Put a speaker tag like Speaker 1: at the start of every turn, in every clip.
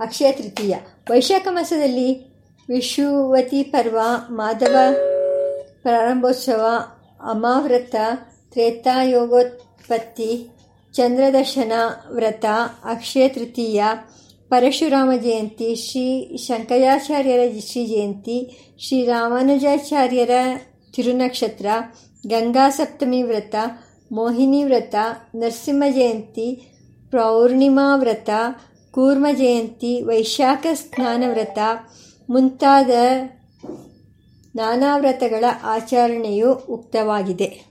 Speaker 1: ಅಕ್ಷಯ ತೃತೀಯ. ವೈಶಾಖ ಮಾಸದಲ್ಲಿ ವಿಷುವತಿ ಪರ್ವ, ಮಾಧವ ಪ್ರಾರಂಭೋತ್ಸವ ಅಮಾವ್ರತ ತ್ರೇತಾಯೋಗೋತ್ಪತ್ತಿ, ಚಂದ್ರದರ್ಶನ ವ್ರತ, ಅಕ್ಷಯ ತೃತೀಯ, ಪರಶುರಾಮ ಜಯಂತಿ, ಶ್ರೀ ಶಂಕರಾಚಾರ್ಯರ ಶ್ರೀ ಜಯಂತಿ, ಶ್ರೀ ರಾಮಾನುಜಾಚಾರ್ಯರ ತಿರುನಕ್ಷತ್ರ, ಗಂಗಾ ಸಪ್ತಮಿ ವ್ರತ, ಮೋಹಿನಿ ವ್ರತ, ನರಸಿಂಹ ಜಯಂತಿ, ಪೌರ್ಣಿಮಾ ವ್ರತ ಕೂರ್ಮ ಜಯಂತಿ, ವೈಶಾಖ ಸ್ನಾನ ವ್ರತ ಮುಂತಾದ ನಾನಾ ವ್ರತಗಳ ಆಚರಣೆಯು ಉಕ್ತವಾಗಿದೆ.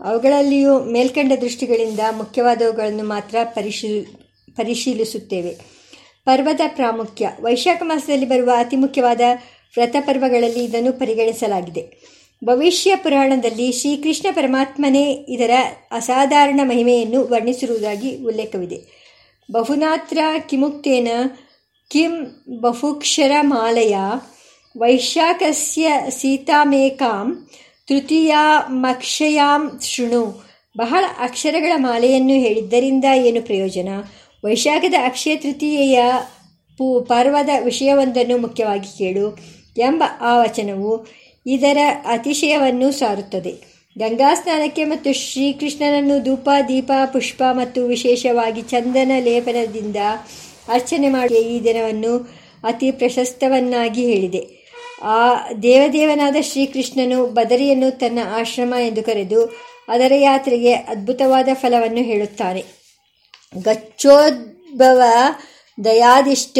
Speaker 1: ಅವುಗಳಲ್ಲಿಯೂ ಮೇಲ್ಕಂಡ ದೃಷ್ಟಿಗಳಿಂದ ಮುಖ್ಯವಾದವುಗಳನ್ನು ಮಾತ್ರ ಪರಿಶೀಲ್, ಪರಿಶೀಲಿಸುತ್ತೇವೆ. ಪರ್ವದ ಪ್ರಾಮುಖ್ಯ. ವೈಶಾಖ ಮಾಸದಲ್ಲಿ ಬರುವ ಅತಿ ಮುಖ್ಯವಾದ ವ್ರತ ಪರ್ವಗಳಲ್ಲಿ ಇದನ್ನು ಪರಿಗಣಿಸಲಾಗಿದೆ. ಭವಿಷ್ಯ ಪುರಾಣದಲ್ಲಿ ಶ್ರೀಕೃಷ್ಣ ಪರಮಾತ್ಮನೇ ಇದರ ಅಸಾಧಾರಣ ಮಹಿಮೆಯನ್ನು ವರ್ಣಿಸಿರುವುದಾಗಿ ಉಲ್ಲೇಖವಿದೆ. ಬಹುನಾತ್ರ ಕಿಮುಕ್ತೇನ ಕಿಂ ಬಹುಕ್ಷರ ಮಾಲೆಯ ವೈಶಾಖಸ್ಯ ಸೀತಾಮೇಕಾಂ ತೃತೀಯಾಮಕ್ಷಯಾಂ ಶೃಣು. ಬಹಳ ಅಕ್ಷರಗಳ ಮಾಲೆಯನ್ನು ಹೇಳಿದ್ದರಿಂದ ಏನು ಪ್ರಯೋಜನ? ವೈಶಾಖದ ಅಕ್ಷಯ ತೃತೀಯೆಯ ಪೂ ಪರ್ವದ ವಿಷಯವೊಂದನ್ನು ಮುಖ್ಯವಾಗಿ ಕೇಳು ಎಂಬ ಆ ವಚನವು ಇದರ ಅತಿಶಯವನ್ನು ಸಾರುತ್ತದೆ. ಗಂಗಾ ಸ್ನಾನಕ್ಕೆ ಮತ್ತು ಶ್ರೀಕೃಷ್ಣನನ್ನು ಧೂಪ, ದೀಪ, ಪುಷ್ಪ ಮತ್ತು ವಿಶೇಷವಾಗಿ ಚಂದನ ಲೇಪನದಿಂದ ಅರ್ಚನೆ ಮಾಡಿ ಈ ದಿನವನ್ನು ಅತಿ ಪ್ರಶಸ್ತವನ್ನಾಗಿ ಹೇಳಿದೆ. ಆ ದೇವದೇವನಾದ ಶ್ರೀಕೃಷ್ಣನು ಬದರಿಯನ್ನು ತನ್ನ ಆಶ್ರಮ ಎಂದು ಕರೆದು ಅದರ ಯಾತ್ರೆಗೆ ಅದ್ಭುತವಾದ ಫಲವನ್ನು ಹೇಳುತ್ತಾನೆ. ಗಚ್ಚೋದ್ಭವ ದಯಾದಿಷ್ಟ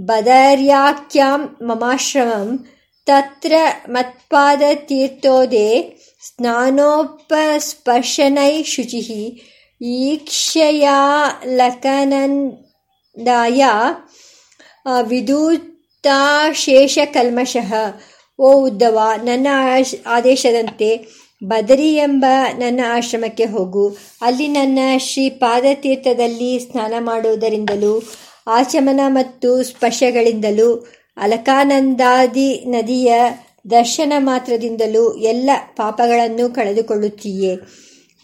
Speaker 1: ಬದರ್ಯಾಖ್ಯಾಂ ಮಮಾಶ್ರಮಂ ತತ್ರ ಮತ್ಪಾದತೀರ್ಥೋದೆ ಸ್ನಾನೋಪಸ್ಪರ್ಶನೈ ಶುಚಿ ಈಕ್ಷಯಾಲಕನಂದಾಯ ವಿದೂತಾಶೇಷಕಲ್ಮಷಃ ಓ ಉದ್ದವ, ನನ್ನ ಆದೇಶದಂತೆ ಬದರಿ ಎಂಬ ನನ್ನ ಆಶ್ರಮಕ್ಕೆ ಹೋಗು. ಅಲ್ಲಿ ನನ್ನ ಶ್ರೀ ಪಾದತೀರ್ಥದಲ್ಲಿ ಸ್ನಾನ ಮಾಡುವುದರಿಂದಲೂ, ಆಚಮನ ಮತ್ತು ಸ್ಪರ್ಶಗಳಿಂದಲೂ ಅಲಕಾನಂದಾದಿ ನದಿಯ ದರ್ಶನ ಮಾತ್ರದಿಂದಲೂ ಎಲ್ಲ ಪಾಪಗಳನ್ನು ಕಳೆದುಕೊಳ್ಳುತ್ತೀಯೇ.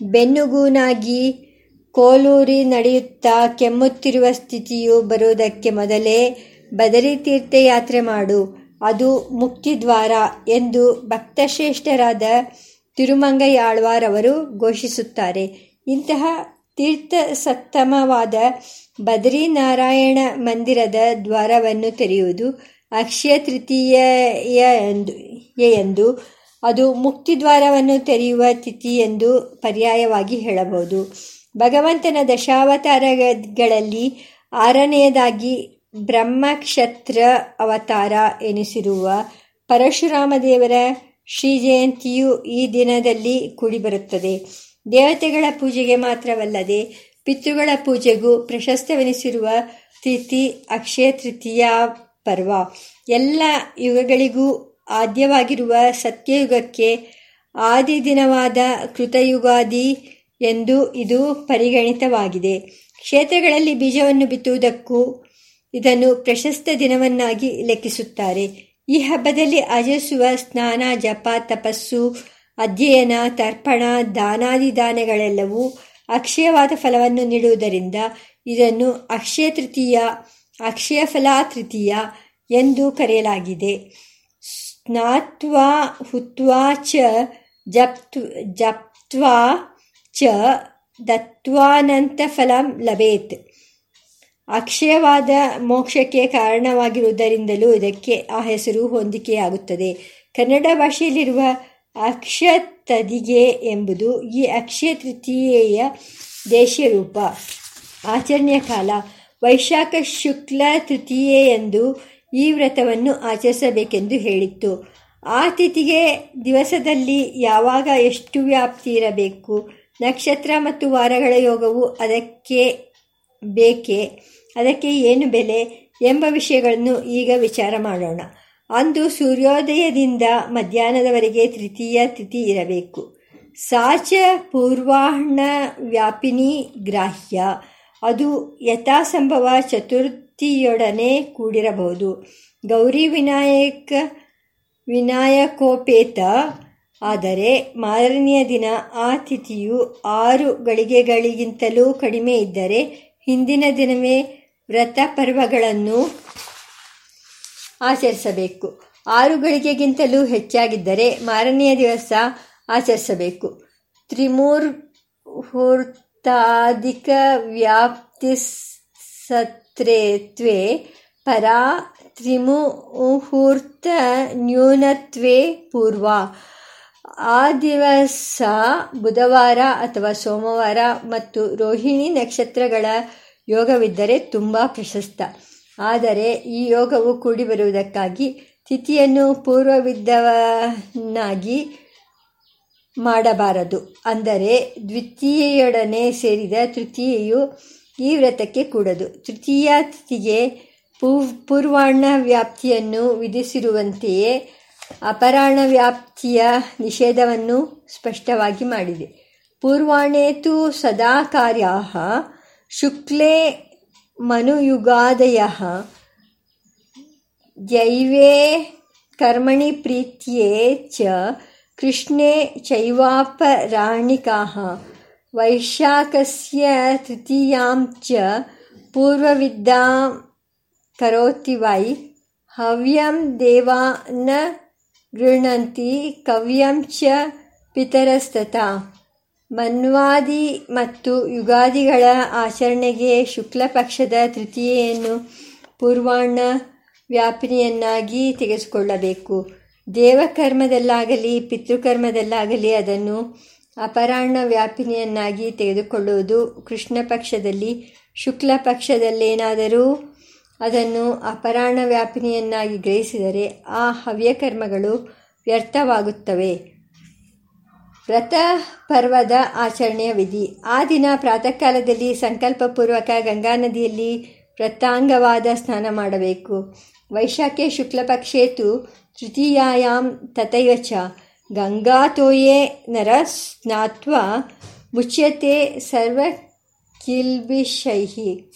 Speaker 1: ಬೆನ್ನುಗೂನಾಗಿ ಕೋಲೂರಿ ನಡೆಯುತ್ತಾ ಕೆಮ್ಮುತ್ತಿರುವ ಸ್ಥಿತಿಯು ಬರುವುದಕ್ಕೆ ಮೊದಲೇ ಬದರಿ ತೀರ್ಥಯಾತ್ರೆ ಮಾಡು. ಅದು ಮುಕ್ತಿದ್ವಾರ ಎಂದು ಭಕ್ತಶ್ರೇಷ್ಠರಾದ ತಿರುಮಂಗಯಾಳ್ವಾರವರು ಘೋಷಿಸುತ್ತಾರೆ. ಇಂತಹ ತೀರ್ಥ ಸತ್ತಮವಾದ ಬದ್ರಿನಾರಾಯಣ ಮಂದಿರದ ದ್ವಾರವನ್ನು ತೆರೆಯುವುದು ಅಕ್ಷಯ ತೃತೀಯ ಎಂದು ಅದು ಮುಕ್ತಿದ್ವಾರವನ್ನು ತೆರೆಯುವ ತಿಥಿ ಎಂದು ಪರ್ಯಾಯವಾಗಿ ಹೇಳಬಹುದು. ಭಗವಂತನ ದಶಾವತಾರಗಳಲ್ಲಿ ಆರನೆಯದಾಗಿ ಬ್ರಹ್ಮಕ್ಷತ್ರ ಅವತಾರ ಎನಿಸಿರುವ ಪರಶುರಾಮ ದೇವರ ಶ್ರೀ ಜಯಂತಿಯು ಈ ದಿನದಲ್ಲಿ ಕೂಡಿಬರುತ್ತದೆ. ದೇವತೆಗಳ ಪೂಜೆಗೆ ಮಾತ್ರವಲ್ಲದೆ ಪಿತೃಗಳ ಪೂಜೆಗೂ ಪ್ರಶಸ್ತವೆನಿಸಿರುವ ತಿಥಿ ಅಕ್ಷಯ ತೃತೀಯ ಪರ್ವ. ಎಲ್ಲ ಯುಗಗಳಿಗೂ ಆದ್ಯವಾಗಿರುವ ಸತ್ಯಯುಗಕ್ಕೆ ಆದಿ ದಿನವಾದ ಕೃತಯುಗಾದಿ ಎಂದು ಇದು ಪರಿಗಣಿತವಾಗಿದೆ. ಕ್ಷೇತ್ರಗಳಲ್ಲಿ ಬೀಜವನ್ನು ಬಿತ್ತುವುದಕ್ಕೂ ಇದನ್ನು ಪ್ರಶಸ್ತ ದಿನವನ್ನಾಗಿ ಲೆಕ್ಕಿಸುತ್ತಾರೆ. ಈ ಹಬ್ಬದಲ್ಲಿ ಆಚರಿಸುವ ಸ್ನಾನ, ಜಪ, ತಪಸ್ಸು, ಅಧ್ಯಯನ, ತರ್ಪಣ ದಾನಾದಿ ದಾನಗಳೆಲ್ಲವೂ ಅಕ್ಷಯವಾದ ಫಲವನ್ನು ನೀಡುವುದರಿಂದ ಇದನ್ನು ಅಕ್ಷಯ ತೃತೀಯ ಅಕ್ಷಯ ಫಲ ತೃತೀಯ ಎಂದು ಕರೆಯಲಾಗಿದೆ. ಸ್ನಾತ್ವಾ, ಹುತ್ವಾ ಚ ಜಪ್ತ್ ಜಪ್ತ್ವಾ ಚ ದತ್ವಾನಂತ ಫಲಂ ಲಭೇತ್. ಅಕ್ಷಯವಾದ ಮೋಕ್ಷಕ್ಕೆ ಕಾರಣವಾಗಿರುವುದರಿಂದಲೂ ಇದಕ್ಕೆ ಆ ಹೆಸರು ಹೊಂದಿಕೆಯಾಗುತ್ತದೆ. ಕನ್ನಡ ಭಾಷೆಯಲ್ಲಿರುವ ಅಕ್ಷತದಿಗೆ ಎಂಬುದು ಈ ಅಕ್ಷಯ ತೃತೀಯೆಯ ದೇಶೀಯ ರೂಪ. ಆಚರಣೆಯ ಕಾಲ. ವೈಶಾಖ ಶುಕ್ಲ ತೃತೀಯೆಯಂದು ಈ ವ್ರತವನ್ನು ಆಚರಿಸಬೇಕೆಂದು ಹೇಳಿತ್ತು. ಆ ತಿಥಿಗೆ ದಿವಸದಲ್ಲಿ ಯಾವಾಗ ಎಷ್ಟು ವ್ಯಾಪ್ತಿ ಇರಬೇಕು? ನಕ್ಷತ್ರ ಮತ್ತು ವಾರಗಳ ಯೋಗವು ಅದಕ್ಕೆ ಬೇಕೆ? ಅದಕ್ಕೆ ಏನು ಬೆಲೆ? ಎಂಬ ವಿಷಯಗಳನ್ನು ಈಗ ವಿಚಾರ ಮಾಡೋಣ. ಅಂದು ಸೂರ್ಯೋದಯದಿಂದ ಮಧ್ಯಾಹ್ನದವರೆಗೆ ತೃತೀಯ ತಿಥಿ ಇರಬೇಕು. ಸಾಚ ಪೂರ್ವಾಹ್ನ ವ್ಯಾಪಿನಿ ಗ್ರಾಹ್ಯ. ಅದು ಯಥಾಸಂಭವ ಚತುರ್ಥಿಯೊಡನೆ ಕೂಡಿರಬಹುದು. ಗೌರಿ ವಿನಾಯಕ ವಿನಾಯಕೋಪೇತ. ಆದರೆ ಮಾರನೆಯ ದಿನ ಆ ತಿಥಿಯು ಆರು ಗಳಿಗೆಗಳಿಗಿಂತಲೂ ಕಡಿಮೆ ಇದ್ದರೆ ಹಿಂದಿನ ದಿನವೇ ವ್ರತ ಪರ್ವಗಳನ್ನು ಆಚರಿಸಬೇಕು. ಆರು ಗಳಿಗೆಗಿಂತಲೂ ಹೆಚ್ಚಾಗಿದ್ದರೆ ಮಾರನೆಯ ದಿವಸ ಆಚರಿಸಬೇಕು. ತ್ರಿಮೂರ್ಹೂರ್ತಾಧಿಕ ಸತ್ರೇತ್ವೇ ಪರಾ ತ್ರಿಮುಹೂರ್ತ ನ್ಯೂನತ್ವೇ ಪೂರ್ವ ಆ ದಿವಸ ಬುಧವಾರ ಅಥವಾ ಸೋಮವಾರ ಮತ್ತು ರೋಹಿಣಿ ನಕ್ಷತ್ರಗಳ ಯೋಗವಿದ್ದರೆ ತುಂಬ ಪ್ರಶಸ್ತ. ಆದರೆ ಈ ಯೋಗವು ಕೂಡಿ ಬರುವುದಕ್ಕಾಗಿ ತಿಥಿಯನ್ನು ಪೂರ್ವವಿದ್ದವನಾಗಿ ಮಾಡಬಾರದು. ಅಂದರೆ ದ್ವಿತೀಯೆಯೊಡನೆ ಸೇರಿದ ತೃತೀಯೆಯು ಈ ವ್ರತಕ್ಕೆ ಕೂಡದು. ತೃತೀಯ ತಿಥಿಗೆ ಪೂರ್ವಾಣ ವ್ಯಾಪ್ತಿಯನ್ನು ವಿಧಿಸಿರುವಂತೆಯೇ ಅಪರಾಣ ವ್ಯಾಪ್ತಿಯ ನಿಷೇಧವನ್ನು ಸ್ಪಷ್ಟವಾಗಿ ಮಾಡಿದೆ. ಪೂರ್ವಾಣೇತು ಸದಾ ಕಾರ್ಯ ಶುಕ್ಲೇ ಮನುಯುಗಾದಯ ದೈವೇ ಕರ್ಮಣಿ ಪ್ರೀತಿಯೇ ಚ ಕೃಷ್ಣೇ ವೈಶಾಖಸ್ಯ ತೃತೀಯಾಂ ಚ ಪೂರ್ವವಿದ್ದಾಂ ಕರೋತಿ ವೈ ಹವ್ಯಂ देवा न ಗೃಹಂತಿ ಕವ್ಯಂ ಚ ಪಿತರಸ್ತತ ಮನ್ವಾದಿ ಮತ್ತು ಯುಗಾದಿಗಳ ಆಚರಣೆಗೆ ಶುಕ್ಲಪಕ್ಷದ ತೃತೀಯೆಯನ್ನು ಪೂರ್ವಾಣ ವ್ಯಾಪಿನಿಯನ್ನಾಗಿ ತೆಗೆದುಕೊಳ್ಳಬೇಕು ದೇವಕರ್ಮದಲ್ಲಾಗಲಿ, ಪಿತೃಕರ್ಮದಲ್ಲಾಗಲಿ ಅದನ್ನು ಅಪರಾಹ್ನ ವ್ಯಾಪಿನಿಯನ್ನಾಗಿ ತೆಗೆದುಕೊಳ್ಳುವುದು ಕೃಷ್ಣ ಪಕ್ಷದಲ್ಲಿ, ಶುಕ್ಲ ಪಕ್ಷದಲ್ಲೇನಾದರೂ ಅದನ್ನು ಅಪರಾಣ ವ್ಯಾಪಿನಿಯನ್ನಾಗಿ ಗ್ರಹಿಸಿದರೆ ಆ ಹವ್ಯಕರ್ಮಗಳು ವ್ಯರ್ಥವಾಗುತ್ತವೆ. ವ್ರತ ಪರ್ವದ ಆಚರಣೆಯ ವಿಧಿ. ಆ ದಿನ ಪ್ರಾತಃಕಾಲದಲ್ಲಿ ಸಂಕಲ್ಪಪೂರ್ವಕ ಗಂಗಾ ನದಿಯಲ್ಲಿ ವ್ರತಾಂಗವಾದ ಸ್ನಾನ ಮಾಡಬೇಕು. ವೈಶಾಖೆ ಶುಕ್ಲಪಕ್ಷೇತು ತೃತೀಯಾಂ ತಥೈವ ಚ. ಗಂಗಾತೋಯೇ ನರ ಸ್ನಾತ್ವ ಮುಚ್ಯತೆ ಸರ್ವ ಕಿಲ್ಬಿಷೈಹಿ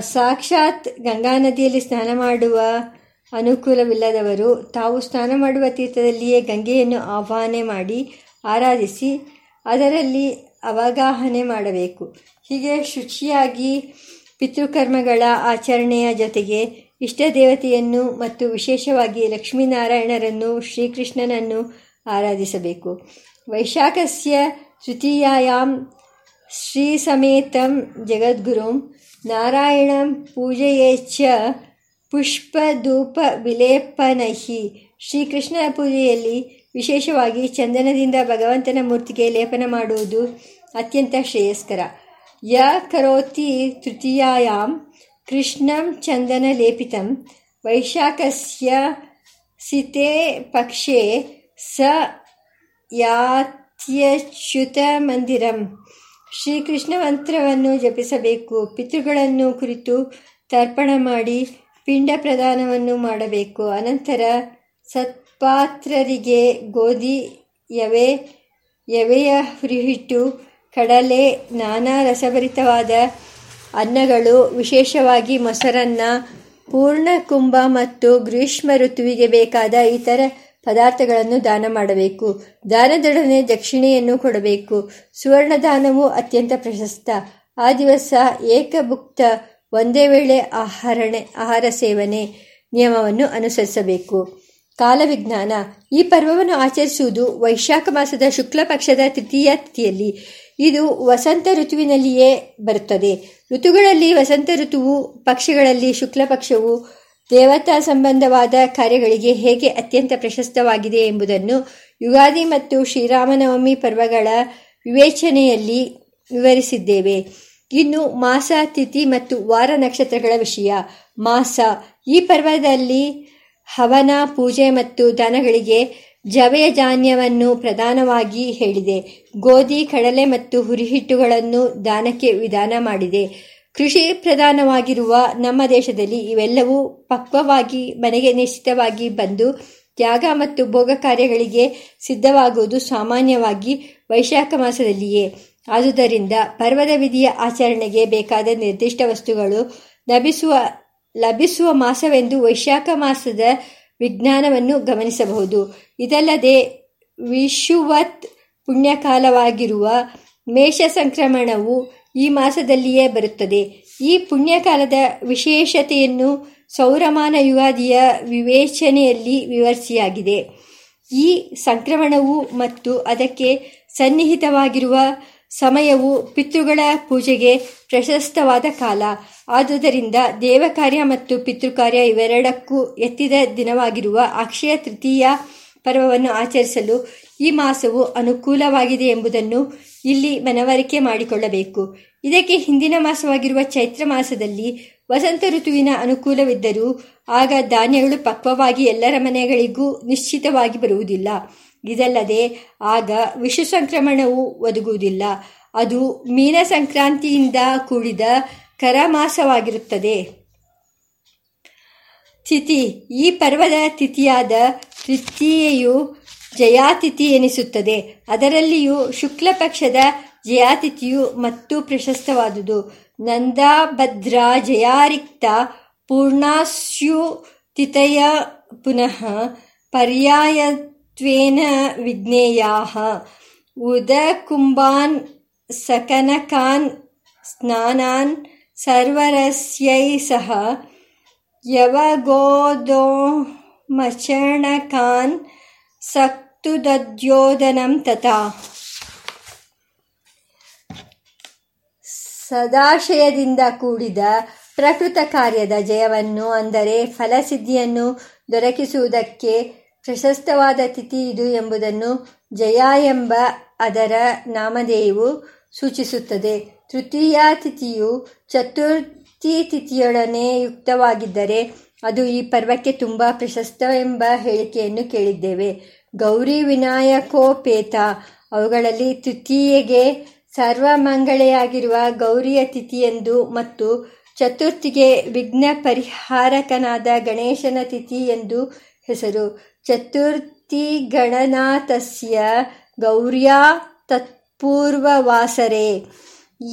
Speaker 1: ಸಾಕ್ಷಾತ್ ಗಂಗಾ ನದಿಯಲ್ಲಿ ಸ್ನಾನ ಮಾಡುವ ಅನುಕೂಲವಿಲ್ಲದವರು ತಾವು ಸ್ನಾನ ಮಾಡುವ ತೀರ್ಥದಲ್ಲಿಯೇ ಗಂಗೆಯನ್ನು ಆಹ್ವಾನ ಮಾಡಿ ಆರಾಧಿಸಿ ಅದರಲ್ಲಿ ಅವಗಾಹನೆ ಮಾಡಬೇಕು. ಹೀಗೆ ಶುಚಿಯಾಗಿ ಪಿತೃಕರ್ಮಗಳ ಆಚರಣೆಯ ಜೊತೆಗೆ ಇಷ್ಟ ದೇವತೆಯನ್ನು ಮತ್ತು ವಿಶೇಷವಾಗಿ ಲಕ್ಷ್ಮೀನಾರಾಯಣರನ್ನು, ಶ್ರೀಕೃಷ್ಣನನ್ನು ಆರಾಧಿಸಬೇಕು. ವೈಶಾಖಸ್ಯ ತೃತೀಯಾಂ ಶ್ರೀ ಸಮೇತಂ ಜಗದ್ಗುರುಂ ನಾರಾಯಣಂ ಪೂಜೆಯೇಚ್ಛ ಪುಷ್ಪಧೂಪ ವಿಲೇಪನಹಿ ಶ್ರೀಕೃಷ್ಣ ಪೂಜೆಯಲ್ಲಿ ವಿಶೇಷವಾಗಿ ಚಂದನದಿಂದ ಭಗವಂತನ ಮೂರ್ತಿಗೆ ಲೇಪನ ಮಾಡುವುದು ಅತ್ಯಂತ ಶ್ರೇಯಸ್ಕರ. ಯ ಕರೋತಿ ತೃತೀಯಾಂ ಕೃಷ್ಣಂ ಚಂದನ ಲೇಪಿತಂ. ವೈಶಾಖಸ್ಯ ಸಿತೆ ಪಕ್ಷೆ ಸ ಯಾತ್ಯಚ್ಯುತ ಮಂದಿರಂ. ಶ್ರೀಕೃಷ್ಣ ಮಂತ್ರವನ್ನು ಜಪಿಸಬೇಕು, ಪಿತೃಗಳನ್ನು ಕುರಿತು ತರ್ಪಣ ಮಾಡಿ ಪಿಂಡ ಪ್ರದಾನವನ್ನು ಮಾಡಬೇಕು. ಅನಂತರ ಸತ್ಪಾತ್ರರಿಗೆ ಗೋಧಿ, ಯವೆ, ಯವೆಯ ಹುರಿಹಿಟ್ಟು, ಕಡಲೆ, ನಾನಾ ರಸಭರಿತವಾದ ಅನ್ನಗಳು ವಿಶೇಷವಾಗಿ ಮೊಸರನ್ನ, ಪೂರ್ಣ ಕುಂಭ ಮತ್ತು ಗ್ರೀಷ್ಮ ಋತುವಿಗೆ ಬೇಕಾದ ಇತರ ಪದಾರ್ಥಗಳನ್ನು ದಾನ ಮಾಡಬೇಕು. ದಾನದೊಡನೆ ದಕ್ಷಿಣೆಯನ್ನು ಕೊಡಬೇಕು. ಸುವರ್ಣ ದಾನವು ಅತ್ಯಂತ ಪ್ರಶಸ್ತ. ಆ ದಿವಸ ಏಕಭುಕ್ತ, ಒಂದೇ ವೇಳೆ ಆಹಾರಣೆ, ಆಹಾರ ಸೇವನೆ ನಿಯಮವನ್ನು ಅನುಸರಿಸಬೇಕು. ಕಾಲವಿಜ್ಞಾನ. ಈ ಪರ್ವವನ್ನು ಆಚರಿಸುವುದು ವೈಶಾಖ ಮಾಸದ ಶುಕ್ಲ ಪಕ್ಷದ ತೃತೀಯ ತಿಥಿಯಲ್ಲಿ. ಇದು ವಸಂತ ಋತುವಿನಲ್ಲಿಯೇ ಬರುತ್ತದೆ. ಋತುಗಳಲ್ಲಿ ವಸಂತ ಋತುವು ಪಕ್ಷಗಳಲ್ಲಿ ಶುಕ್ಲ ಪಕ್ಷವು ದೇವತಾ ಸಂಬಂಧವಾದ ಕಾರ್ಯಗಳಿಗೆ ಹೇಗೆ ಅತ್ಯಂತ ಪ್ರಶಸ್ತವಾಗಿದೆ ಎಂಬುದನ್ನು ಯುಗಾದಿ ಮತ್ತು ಶ್ರೀರಾಮನವಮಿ ಪರ್ವಗಳ ವಿವೇಚನೆಯಲ್ಲಿ ವಿವರಿಸಿದ್ದೇವೆ. ಇನ್ನು ಮಾಸ, ತಿಥಿ ಮತ್ತು ವಾರ ನಕ್ಷತ್ರಗಳ ವಿಷಯ. ಮಾಸ, ಈ ಪರ್ವದಲ್ಲಿ ಹವನ, ಪೂಜೆ ಮತ್ತು ದನಗಳಿಗೆ ಜವೆಯ ಧಾನ್ಯವನ್ನು ಪ್ರಧಾನವಾಗಿ ಹೇಳಿದೆ. ಗೋಧಿ, ಕಡಲೆ ಮತ್ತು ಹುರಿಹಿಟ್ಟುಗಳನ್ನು ದಾನಕ್ಕೆ ವಿಧಾನ ಮಾಡಿದೆ. ಕೃಷಿ ಪ್ರಧಾನವಾಗಿರುವ ನಮ್ಮ ದೇಶದಲ್ಲಿ ಇವೆಲ್ಲವೂ ಪಕ್ವವಾಗಿ, ಮನೆಗೆ ನಿಶ್ಚಿತವಾಗಿ ಬಂದು ತ್ಯಾಗ ಮತ್ತು ಭೋಗ ಕಾರ್ಯಗಳಿಗೆ ಸಿದ್ಧವಾಗುವುದು ಸಾಮಾನ್ಯವಾಗಿ ವೈಶಾಖ ಮಾಸದಲ್ಲಿಯೇ. ಆದುದರಿಂದ ಪರ್ವದ ವಿಧಿಯ ಆಚರಣೆಗೆ ಬೇಕಾದ ನಿರ್ದಿಷ್ಟ ವಸ್ತುಗಳು ಲಭಿಸುವ ಲಭಿಸುವ ಮಾಸವೆಂದು ವೈಶಾಖ ಮಾಸದ ವಿಜ್ಞಾನವನ್ನು ಗಮನಿಸಬಹುದು. ಇದಲ್ಲದೆ ವಿಷುವತ್ ಪುಣ್ಯಕಾಲವಾಗಿರುವ ಮೇಷ ಸಂಕ್ರಮಣವು ಈ ಮಾಸದಲ್ಲಿಯೇ ಬರುತ್ತದೆ. ಈ ಪುಣ್ಯಕಾಲದ ವಿಶೇಷತೆಯನ್ನು ಸೌರಮಾನ ಯುಗಾದಿಯ ವಿವೇಚನೆಯಲ್ಲಿ ವಿವರಿಸಿಯಾಗಿದೆ. ಈ ಸಂಕ್ರಮಣವು ಮತ್ತು ಅದಕ್ಕೆ ಸನ್ನಿಹಿತವಾಗಿರುವ ಸಮಯವು ಪಿತೃಗಳ ಪೂಜೆಗೆ ಪ್ರಶಸ್ತವಾದ ಕಾಲ. ಆದುದರಿಂದ ದೇವಕಾರ್ಯ ಮತ್ತು ಪಿತೃಕಾರ್ಯ ಇವೆರಡಕ್ಕೂ ಎತ್ತಿದ ದಿನವಾಗಿರುವ ಅಕ್ಷಯ ತೃತೀಯ ಪರ್ವವನ್ನು ಆಚರಿಸಲು ಈ ಮಾಸವು ಅನುಕೂಲವಾಗಿದೆ ಎಂಬುದನ್ನು ಇಲ್ಲಿ ಮನವರಿಕೆ ಮಾಡಿಕೊಳ್ಳಬೇಕು. ಇದಕ್ಕೆ ಹಿಂದಿನ ಮಾಸವಾಗಿರುವ ಚೈತ್ರ ಮಾಸದಲ್ಲಿ ವಸಂತ ಋತುವಿನ ಅನುಕೂಲವಿದ್ದರೂ ಆಗ ಧಾನ್ಯಗಳು ಪಕ್ವವಾಗಿ ಎಲ್ಲರ ಮನೆಗಳಿಗೂ ನಿಶ್ಚಿತವಾಗಿ ಬರುವುದಿಲ್ಲ. ಇದಲ್ಲದೆ ಆಗ ವಿಷ ಸಂಕ್ರಮಣವು ಒದಗುವುದಿಲ್ಲ. ಅದು ಮೀನ ಸಂಕ್ರಾಂತಿಯಿಂದ ಕೂಡಿದ ಕರಮಾಸವಾಗಿರುತ್ತದೆ. ತಿಥಿ. ಈ ಪರ್ವದ ತಿಥಿಯಾದ ತೃತೀಯೆಯು ಜಯಾತಿಥಿ ಎನಿಸುತ್ತದೆ. ಅದರಲ್ಲಿಯೂ ಶುಕ್ಲ ಪಕ್ಷದ ಜಯಾತಿಥಿಯು ಮತ್ತು ಪ್ರಶಸ್ತವಾದುದು. ನಂದಾಭದ್ರ ಜಯಾರಿಕ್ತ ಪೂರ್ಣಾಸ್ಯು ತಿಥಯ ಪುನಃ ಪರ್ಯಾಯತ್ವೇನ ವಿಜ್ಞೇಯಾ ಉದಕುಂಬಾನ್ ಸಕನಕಾನ್ ಸ್ನಾನಾನ್ ಸರ್ವರಸ್ಯೈ ಸಹ ಯವಗೋದೋ ಮಚಣಕಾನ್ ಸಕ್ತುದದ್ಯೋದನಂ ತಥಾ ಸದಾಶಯದಿಂದ ಕೂಡಿದ ಪ್ರಕೃತ ಕಾರ್ಯದ ಜಯವನ್ನು, ಅಂದರೆ ಫಲಸಿದ್ಧಿಯನ್ನು ದೊರಕಿಸುವುದಕ್ಕೆ ಪ್ರಶಸ್ತವಾದ ತಿಥಿ ಇದು ಎಂಬುದನ್ನು ಜಯ ಎಂಬ ಅದರ ನಾಮಧೇಯವು ಸೂಚಿಸುತ್ತದೆ. ತೃತೀಯ ತಿಥಿಯು ಚತುರ್ಥಿ ತಿಥಿಯೊಡನೆ ಯುಕ್ತವಾಗಿದ್ದರೆ ಅದು ಈ ಪರ್ವಕ್ಕೆ ತುಂಬ ಪ್ರಶಸ್ತವೆಂಬ ಹೇಳಿಕೆಯನ್ನು ಕೇಳಿದ್ದೇವೆ. ಗೌರಿ ವಿನಾಯಕೋಪೇತ ಅವುಗಳಲ್ಲಿ ತೃತೀಯೆಗೆ ಸರ್ವಮಂಗಳೆಯಾಗಿರುವ ಗೌರಿಯ ತಿಥಿಯೆಂದು ಮತ್ತು ಚತುರ್ಥಿಗೆ ವಿಘ್ನ ಪರಿಹಾರಕನಾದ ಗಣೇಶನ ತಿಥಿ ಎಂದು ಹೆಸರು. ಚತುರ್ಥಿ ಗಣನಾಥಸ್ಯ ಗೌರ್ಯಾ ತತ್ಪೂರ್ವವಾಸರೆ.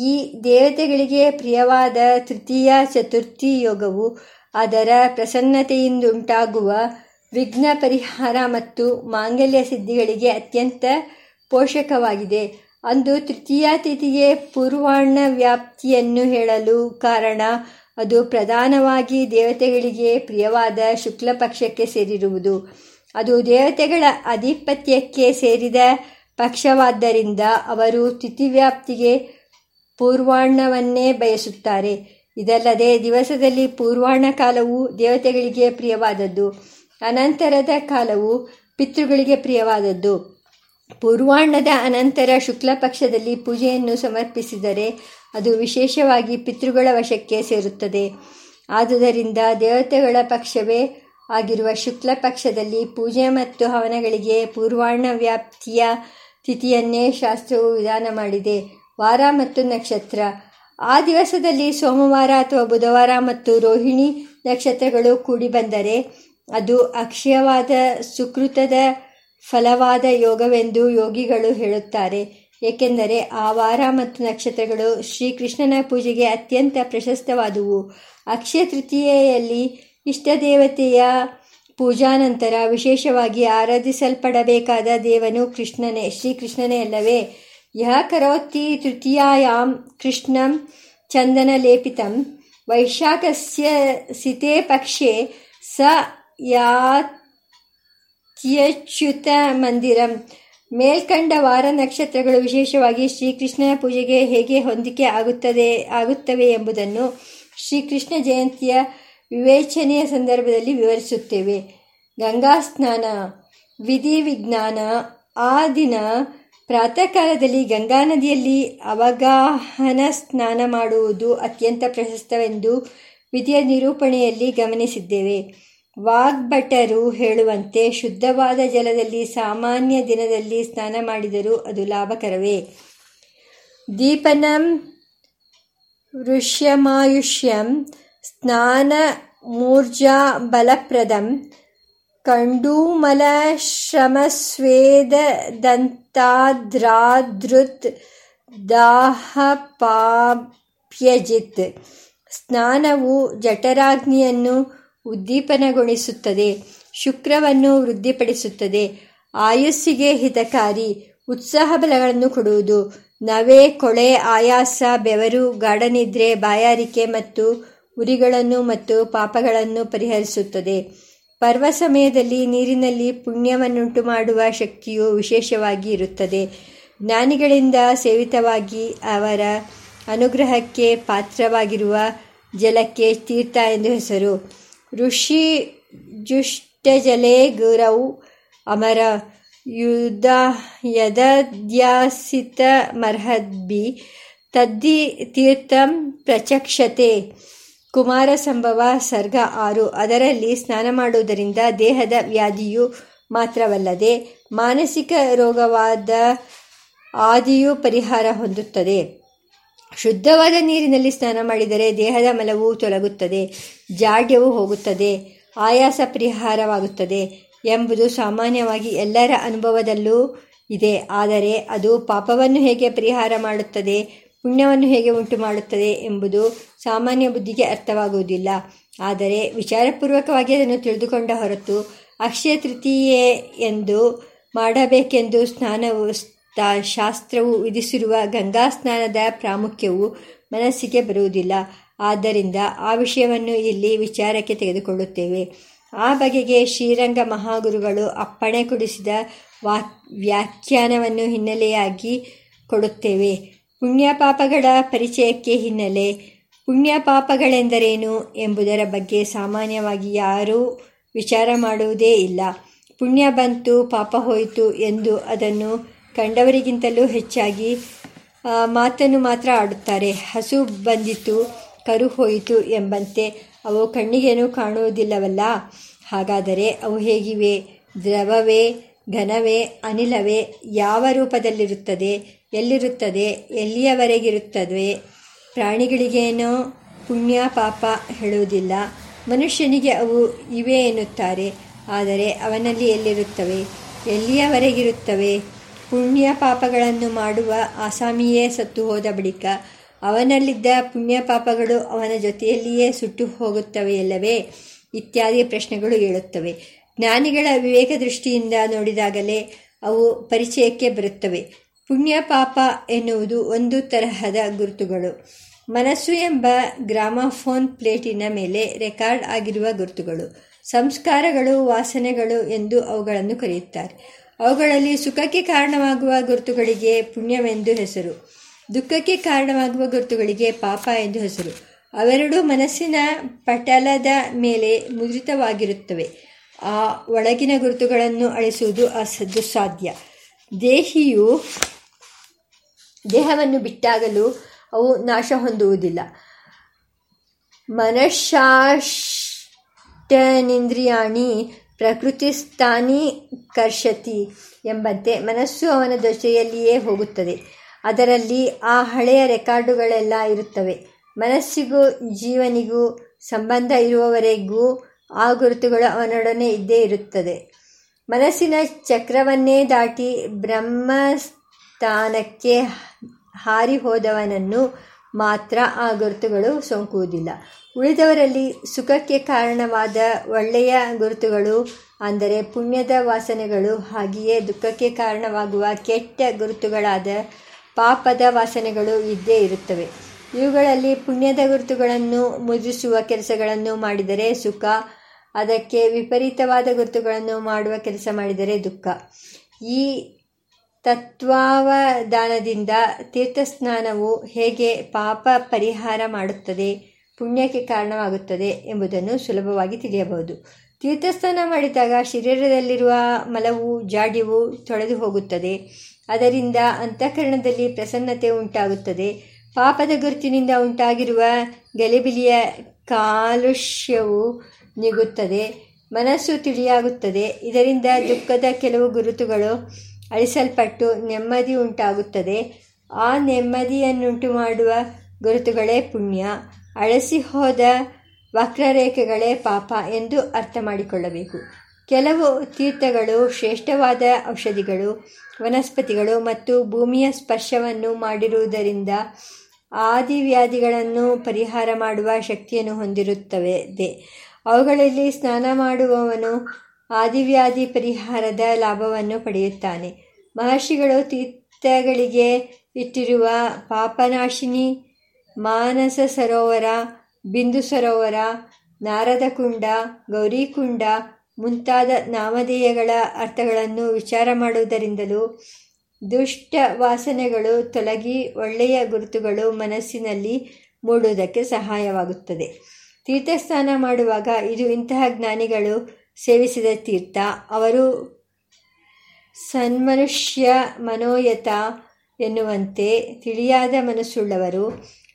Speaker 1: ಈ ದೇವತೆಗಳಿಗೆ ಪ್ರಿಯವಾದ ತೃತೀಯ ಚತುರ್ಥಿ ಯೋಗವು ಅದರ ಪ್ರಸನ್ನತೆಯಿಂದುಂಟಾಗುವ ವಿಘ್ನ ಪರಿಹಾರ ಮತ್ತು ಮಾಂಗಲ್ಯ ಸಿದ್ಧಿಗಳಿಗೆ ಅತ್ಯಂತ ಪೋಷಕವಾಗಿದೆ. ಅಂದು ತೃತೀಯ ತಿಥಿಗೆ ಪೂರ್ವಾಣ ವ್ಯಾಪ್ತಿಯನ್ನು ಹೇಳಲು ಕಾರಣ ಅದು ಪ್ರಧಾನವಾಗಿ ದೇವತೆಗಳಿಗೆ ಪ್ರಿಯವಾದ ಶುಕ್ಲ ಪಕ್ಷಕ್ಕೆ ಸೇರಿರುವುದು. ಅದು ದೇವತೆಗಳ ಅಧಿಪತ್ಯಕ್ಕೆ ಸೇರಿದ ಪಕ್ಷವಾದ್ದರಿಂದ ಅವರು ತಿಥಿವ್ಯಾಪ್ತಿಗೆ ಪೂರ್ವಾಣವನ್ನೇ ಬಯಸುತ್ತಾರೆ. ಇದಲ್ಲದೆ ದಿವಸದಲ್ಲಿ ಪೂರ್ವಾಣ ಕಾಲವು ದೇವತೆಗಳಿಗೆ ಪ್ರಿಯವಾದದ್ದು, ಅನಂತರದ ಕಾಲವು ಪಿತೃಗಳಿಗೆ ಪ್ರಿಯವಾದದ್ದು. ಪೂರ್ವಾಣದ ಅನಂತರ ಶುಕ್ಲ ಪಕ್ಷದಲ್ಲಿ ಪೂಜೆಯನ್ನು ಸಮರ್ಪಿಸಿದರೆ ಅದು ವಿಶೇಷವಾಗಿ ಪಿತೃಗಳ ವಶಕ್ಕೆ ಸೇರುತ್ತದೆ. ಆದುದರಿಂದ ದೇವತೆಗಳ ಪಕ್ಷವೇ ಆಗಿರುವ ಶುಕ್ಲ ಪಕ್ಷದಲ್ಲಿ ಪೂಜೆ ಮತ್ತು ಹವನಗಳಿಗೆ ಪೂರ್ವಾಣ ವ್ಯಾಪ್ತಿಯ ತಿಥಿಯನ್ನೇ ಶಾಸ್ತ್ರವು ವಿಧಾನ ಮಾಡಿದೆ. ವಾರ ಮತ್ತು ನಕ್ಷತ್ರ. ಆ ದಿವಸದಲ್ಲಿ ಸೋಮವಾರ ಅಥವಾ ಬುಧವಾರ ಮತ್ತು ರೋಹಿಣಿ ನಕ್ಷತ್ರಗಳು ಕೂಡಿ ಬಂದರೆ ಅದು ಅಕ್ಷಯವಾದ ಸುಕೃತದ ಫಲವಾದ ಯೋಗವೆಂದು ಯೋಗಿಗಳು ಹೇಳುತ್ತಾರೆ. ಏಕೆಂದರೆ ಆ ವಾರ ಮತ್ತು ನಕ್ಷತ್ರಗಳು ಶ್ರೀಕೃಷ್ಣನ ಪೂಜೆಗೆ ಅತ್ಯಂತ ಪ್ರಶಸ್ತವಾದುವು. ಅಕ್ಷಯ ತೃತೀಯೆಯಲ್ಲಿ ಇಷ್ಟದೇವತೆಯ ಪೂಜಾನಂತರ ವಿಶೇಷವಾಗಿ ಆರಾಧಿಸಲ್ಪಡಬೇಕಾದ ದೇವನು ಕೃಷ್ಣನೇ, ಶ್ರೀಕೃಷ್ಣನೇ ಅಲ್ಲವೇ? ಯಹ ಕರೋತಿ ತೃತೀಯಾಂ ಕೃಷ್ಣಂ ಚಂದನಲೇಪಿತಂ. ವೈಶಾಖಸ್ಯ ಸಿತೆ ಪಕ್ಷೆ ಸ ಯಾತ್ಯಚ್ಯುತ ಮಂದಿರಂ ಮೇಲ್ಕಂಡ ವಾರ ನಕ್ಷತ್ರಗಳು ವಿಶೇಷವಾಗಿ ಶ್ರೀಕೃಷ್ಣನ ಪೂಜೆಗೆ ಹೇಗೆ ಹೊಂದಿಕೆ ಆಗುತ್ತದೆ, ಆಗುತ್ತವೆ ಎಂಬುದನ್ನು ಶ್ರೀಕೃಷ್ಣ ಜಯಂತಿಯ ವಿವೇಚನೆಯ ಸಂದರ್ಭದಲ್ಲಿ ವಿವರಿಸುತ್ತೇವೆ. ಗಂಗಾ ಸ್ನಾನ, ವಿಧಿ ವಿಜ್ಞಾನ, ಆ ದಿನ ಪ್ರಾತಃ ಕಾಲದಲ್ಲಿ ಗಂಗಾ ನದಿಯಲ್ಲಿ ಅವಗಾಹನ ಸ್ನಾನ ಮಾಡುವುದು ಅತ್ಯಂತ ಪ್ರಶಸ್ತವೆಂದು ವಿಧಿಯ ನಿರೂಪಣೆಯಲ್ಲಿ ಗಮನಿಸಿದ್ದೇವೆ. ವಾಗ್ಭಟರು ಹೇಳುವಂತೆ ಶುದ್ಧವಾದ ಜಲದಲ್ಲಿ ಸಾಮಾನ್ಯ ದಿನದಲ್ಲಿ ಸ್ನಾನ ಮಾಡಿದರೂ ಅದು ಲಾಭಕರವೇ. ದೀಪನಂ, ಋಷ್ಯಮಾಯುಷ್ಯಂ ಸ್ನಾನ ಮೂರ್ಜಾ ಬಲಪ್ರದಂ. ದಾಹ ದಾಹಪಾಪ್ಯಜಿತ್. ಸ್ನಾನವು ಜಠರಾಗ್ನಿಯನ್ನು ಉದ್ದೀಪನಗೊಳಿಸುತ್ತದೆ, ಶುಕ್ರವನ್ನು ವೃದ್ಧಿಪಡಿಸುತ್ತದೆ, ಆಯುಸ್ಸಿಗೆ ಹಿತಕಾರಿ, ಉತ್ಸಾಹ ಬಲಗಳನ್ನು ಕೊಡುವುದು. ನವೆ, ಕೊಳೆ, ಆಯಾಸ, ಬೆವರು ಗಾಢನಿದ್ರೆ ಬಾಯಾರಿಕೆ ಮತ್ತು ಉರಿಗಳನ್ನು ಮತ್ತು ಪಾಪಗಳನ್ನು ಪರಿಹರಿಸುತ್ತದೆ. ಪರ್ವ ಸಮಯದಲ್ಲಿ ನೀರಿನಲ್ಲಿ ಪುಣ್ಯವನ್ನುಂಟು ಮಾಡುವ ಶಕ್ತಿಯು ವಿಶೇಷವಾಗಿ ಇರುತ್ತದೆ. ಜ್ಞಾನಿಗಳಿಂದ ಸೇವಿತವಾಗಿ ಅವರ ಅನುಗ್ರಹಕ್ಕೆ ಪಾತ್ರವಾಗಿರುವ ಜಲಕ್ಕೆ ತೀರ್ಥ ಎಂದು ಹೆಸರು. ಋಷಿ ಜುಷ್ಟಜಲೆ ಗೌರವ್ ಅಮರ. ಯದ್ಯಾಸಿತ ಮರ್ಹದ್ಬಿ ತದ್ದಿ ತೀರ್ಥಂ ಪ್ರಚಕ್ಷತೆ. ಕುಮಾರ ಸಂಭವ ಸರ್ಗ ಆರು. ಅದರಲ್ಲಿ ಸ್ನಾನ ಮಾಡುವುದರಿಂದ ದೇಹದ ವ್ಯಾಧಿಯು ಮಾತ್ರವಲ್ಲದೆ ಮಾನಸಿಕ ರೋಗವಾದ ಆದಿಯು ಪರಿಹಾರ ಹೊಂದುತ್ತದೆ. ಶುದ್ಧವಾದ ನೀರಿನಲ್ಲಿ ಸ್ನಾನ ಮಾಡಿದರೆ ದೇಹದ ಮಲವು ತೊಲಗುತ್ತದೆ, ಜಾಡ್ಯವು ಹೋಗುತ್ತದೆ, ಆಯಾಸ ಪರಿಹಾರವಾಗುತ್ತದೆ ಎಂಬುದು ಸಾಮಾನ್ಯವಾಗಿ ಎಲ್ಲರ ಅನುಭವದಲ್ಲೂ ಇದೆ. ಆದರೆ ಅದು ಪಾಪವನ್ನು ಹೇಗೆ ಪರಿಹಾರ ಮಾಡುತ್ತದೆ ಪುಣ್ಯವನ್ನು ಹೇಗೆ ಉಂಟು ಮಾಡುತ್ತದೆ ಎಂಬುದು ಸಾಮಾನ್ಯ ಬುದ್ಧಿಗೆ ಅರ್ಥವಾಗುವುದಿಲ್ಲ. ಆದರೆ ವಿಚಾರಪೂರ್ವಕವಾಗಿ ಅದನ್ನು ತಿಳಿದುಕೊಂಡ ಹೊರತು ಅಕ್ಷಯ ತೃತೀಯೆ ಎಂದು ಮಾಡಬೇಕೆಂದು ಸ್ನಾನವು ಶಾಸ್ತ್ರವು ವಿಧಿಸಿರುವ ಗಂಗಾ ಸ್ನಾನದ ಪ್ರಾಮುಖ್ಯವು ಮನಸ್ಸಿಗೆ ಬರುವುದಿಲ್ಲ. ಆದ್ದರಿಂದ ಆ ವಿಷಯವನ್ನು ಇಲ್ಲಿ ವಿಚಾರಕ್ಕೆ ತೆಗೆದುಕೊಳ್ಳುತ್ತೇವೆ. ಆ ಬಗೆಗೆ ಶ್ರೀರಂಗ ಮಹಾಗುರುಗಳು ಅಪ್ಪಣೆ ಕೊಡಿಸಿದ ವಾ ವ್ಯಾಖ್ಯಾನವನ್ನು ಹಿನ್ನೆಲೆಯಾಗಿ ಕೊಡುತ್ತೇವೆ. ಪುಣ್ಯ ಪಾಪಗಳ ಪರಿಚಯಕ್ಕೆ ಹಿನ್ನೆಲೆ ಪುಣ್ಯ ಪಾಪಗಳೆಂದರೇನು ಎಂಬುದರ ಬಗ್ಗೆ ಸಾಮಾನ್ಯವಾಗಿ ಯಾರೂ ವಿಚಾರ ಮಾಡುವುದೇ ಇಲ್ಲ. ಪುಣ್ಯ ಬಂತು, ಪಾಪ ಹೋಯಿತು ಎಂದು ಅದನ್ನು ಕಂಡವರಿಗಿಂತಲೂ ಹೆಚ್ಚಾಗಿ ಮಾತನ್ನು ಮಾತ್ರ ಆಡುತ್ತಾರೆ. ಹಸು ಬಂದಿತು, ಕರು ಹೋಯಿತು ಎಂಬಂತೆ ಅವು ಕಣ್ಣಿಗೇನೂ ಕಾಣುವುದಿಲ್ಲವಲ್ಲ. ಹಾಗಾದರೆ ಅವು ಹೇಗಿವೆ? ದ್ರವವೇ, ಘನವೇ, ಅನಿಲವೇ ಯಾವ ರೂಪದಲ್ಲಿರುತ್ತದೆ? ಎಲ್ಲಿರುತ್ತದೆ? ಎಲ್ಲಿಯವರೆಗಿರುತ್ತದೆ? ಪ್ರಾಣಿಗಳಿಗೇನೋ ಪುಣ್ಯ ಪಾಪ ಹೇಳುವುದಿಲ್ಲ. ಮನುಷ್ಯನಿಗೆ ಅವು ಇವೆ ಎನ್ನುತ್ತಾರೆ. ಆದರೆ ಅವನಲ್ಲಿ ಎಲ್ಲಿರುತ್ತವೆ? ಎಲ್ಲಿಯವರೆಗಿರುತ್ತವೆ? ಪುಣ್ಯ ಪಾಪಗಳನ್ನು ಮಾಡುವ ಆಸಾಮಿಯೇ ಸತ್ತು ಹೋದ ಬಳಿಕ ಅವನಲ್ಲಿದ್ದ ಪುಣ್ಯ ಪಾಪಗಳು ಅವನ ಜೊತೆಯಲ್ಲಿಯೇ ಸುಟ್ಟು ಹೋಗುತ್ತವೆಯಲ್ಲವೇ ಇತ್ಯಾದಿ ಪ್ರಶ್ನೆಗಳು ಹೇಳುತ್ತವೆ ಜ್ಞಾನಿಗಳ ವಿವೇಕ ದೃಷ್ಟಿಯಿಂದ ನೋಡಿದಾಗಲೇ ಅವು ಪರಿಚಯಕ್ಕೆ ಬರುತ್ತವೆ. ಪುಣ್ಯ ಪಾಪ ಎನ್ನುವುದು ಒಂದು ತರಹದ ಗುರುತುಗಳು. ಮನಸ್ಸು ಎಂಬ ಗ್ರಾಮಫೋನ್ ಪ್ಲೇಟಿನ ಮೇಲೆ ರೆಕಾರ್ಡ್ ಆಗಿರುವ ಗುರುತುಗಳು. ಸಂಸ್ಕಾರಗಳು, ವಾಸನೆಗಳು ಎಂದು ಅವುಗಳನ್ನು ಕರೆಯುತ್ತಾರೆ. ಅವುಗಳಲ್ಲಿ ಸುಖಕ್ಕೆ ಕಾರಣವಾಗುವ ಗುರುತುಗಳಿಗೆ ಪುಣ್ಯವೆಂದು ಹೆಸರು. ದುಃಖಕ್ಕೆ ಕಾರಣವಾಗುವ ಗುರುತುಗಳಿಗೆ ಪಾಪ ಎಂದು ಹೆಸರು. ಅವೆರಡೂ ಮನಸ್ಸಿನ ಪಟಲದ ಮೇಲೆ ಮುದ್ರಿತವಾಗಿರುತ್ತವೆ. ಆ ಒಳಗಿನ ಗುರುತುಗಳನ್ನು ಅಳಿಸುವುದು ಅಸದ್ದು ಸಾಧ್ಯ ದೇಹಿಯು ದೇಹವನ್ನು ಬಿಟ್ಟಾಗಲೂ ಅವು ನಾಶ ಹೊಂದುವುದಿಲ್ಲ. ಮನಃಶಾಷ್ಟನಿಂದ್ರಿಯಾಣಿ ಪ್ರಕೃತಿಸ್ಥಾನಿ ಕರ್ಷತಿ ಎಂಬಂತೆ ಮನಸ್ಸು ಅವನ ದೊಸೆಯಲ್ಲಿಯೇ ಹೋಗುತ್ತದೆ. ಅದರಲ್ಲಿ ಆ ಹಳೆಯ ರೆಕಾರ್ಡುಗಳೆಲ್ಲ ಇರುತ್ತವೆ. ಮನಸ್ಸಿಗೂ ಜೀವನಿಗೂ ಸಂಬಂಧ ಇರುವವರೆಗೂ ಆ ಗುರುತುಗಳು ಅವನೊಡನೆ ಇದ್ದೇ ಇರುತ್ತದೆ. ಮನಸ್ಸಿನ ಚಕ್ರವನ್ನೇ ದಾಟಿ ಬ್ರಹ್ಮಸ್ಥಾನಕ್ಕೆ ಹಾರಿ ಹೋದವನನ್ನು ಮಾತ್ರ ಆ ಗುರುತುಗಳು ಸೋಂಕುವುದಿಲ್ಲ. ಉಳಿದವರಲ್ಲಿ ಸುಖಕ್ಕೆ ಕಾರಣವಾದ ಒಳ್ಳೆಯ ಗುರುತುಗಳು ಅಂದರೆ ಪುಣ್ಯದ ವಾಸನೆಗಳು ಹಾಗೆಯೇ ದುಃಖಕ್ಕೆ ಕಾರಣವಾಗುವ ಕೆಟ್ಟ ಗುರುತುಗಳಾದ ಪಾಪದ ವಾಸನೆಗಳು ಇದ್ದೇ ಇರುತ್ತವೆ. ಇವುಗಳಲ್ಲಿ ಪುಣ್ಯದ ಗುರುತುಗಳನ್ನು ಮುದ್ರಿಸುವ ಕೆಲಸಗಳನ್ನು ಮಾಡಿದರೆ ಸುಖ, ಅದಕ್ಕೆ ವಿಪರೀತವಾದ ಗುರುತುಗಳನ್ನು ಮಾಡುವ ಕೆಲಸ ಮಾಡಿದರೆ ದುಃಖ. ಈ ತತ್ವಾವಧಾನದಿಂದ ತೀರ್ಥಸ್ನಾನವು ಹೇಗೆ ಪಾಪ ಪರಿಹಾರ ಮಾಡುತ್ತದೆ, ಪುಣ್ಯಕ್ಕೆ ಕಾರಣವಾಗುತ್ತದೆ ಎಂಬುದನ್ನು ಸುಲಭವಾಗಿ ತಿಳಿಯಬಹುದು. ತೀರ್ಥಸ್ನಾನ ಮಾಡಿದಾಗ ಶರೀರದಲ್ಲಿರುವ ಮಲವು ಜಾಡ್ಯವು ತೊಳೆದು ಹೋಗುತ್ತದೆ. ಅದರಿಂದ ಅಂತಃಕರಣದಲ್ಲಿ ಪ್ರಸನ್ನತೆ ಉಂಟಾಗುತ್ತದೆ. ಪಾಪದ ಗುರುತಿನಿಂದ ಉಂಟಾಗಿರುವ ಗಲಿಬಿಲಿಯ ಕಾಲುಷ್ಯವು ನಿಗುತ್ತದೆ. ಮನಸ್ಸು ತಿಳಿಯಾಗುತ್ತದೆ. ಇದರಿಂದ ದುಃಖದ ಕೆಲವು ಗುರುತುಗಳು ಅಳಿಸಲ್ಪಟ್ಟು ನೆಮ್ಮದಿ ಉಂಟಾಗುತ್ತದೆ. ಆ ನೆಮ್ಮದಿಯನ್ನುಂಟು ಮಾಡುವ ಗುರುತುಗಳೇ ಪುಣ್ಯ. ಅಳಸಿ ಹೋದ ವಕ್ರರೇಖೆಗಳೇ ಪಾಪ ಎಂದು ಅರ್ಥ ಮಾಡಿಕೊಳ್ಳಬೇಕು ಕೆಲವು ತೀರ್ಥಗಳು ಶ್ರೇಷ್ಠವಾದ ಔಷಧಿಗಳು, ವನಸ್ಪತಿಗಳು ಮತ್ತು ಭೂಮಿಯ ಸ್ಪರ್ಶವನ್ನು ಮಾಡಿರುವುದರಿಂದ ಆದಿವ್ಯಾಧಿಗಳನ್ನು ಪರಿಹಾರ ಮಾಡುವ ಶಕ್ತಿಯನ್ನು ಹೊಂದಿರುತ್ತವೆ. ಅವುಗಳಲ್ಲಿ ಸ್ನಾನ ಮಾಡುವವನು ಆದಿವ್ಯಾಧಿ ಪರಿಹಾರದ ಲಾಭವನ್ನು ಪಡೆಯುತ್ತಾನೆ. ಮಹರ್ಷಿಗಳು ತೀರ್ಥಗಳಿಗೆ ಇಟ್ಟಿರುವ ಪಾಪನಾಶಿನಿ, ಮಾನಸ ಸರೋವರ, ಬಿಂದು ಸರೋವರ ನಾರದಕುಂಡ ಗೌರಿಕುಂಡ ಮುಂತಾದ ನಾಮಧೇಯಗಳ ಅರ್ಥಗಳನ್ನು ವಿಚಾರ ಮಾಡುವುದರಿಂದಲೂ ದುಷ್ಟ ವಾಸನೆಗಳು ತೊಲಗಿ ಒಳ್ಳೆಯ ಗುರುತುಗಳು ಮನಸ್ಸಿನಲ್ಲಿ ಮೂಡುವುದಕ್ಕೆ ಸಹಾಯವಾಗುತ್ತದೆ. ತೀರ್ಥಸ್ನಾನ ಮಾಡುವಾಗ ಇದು ಇಂತಹ ಜ್ಞಾನಿಗಳು ಸೇವಿಸಿದ ತೀರ್ಥ. ಅವರು ಸನ್ಮನುಷ್ಯ ಮನೋಯತ ಎನ್ನುವಂತೆ ತಿಳಿಯಾದ ಮನಸ್ಸುಳ್ಳವರು.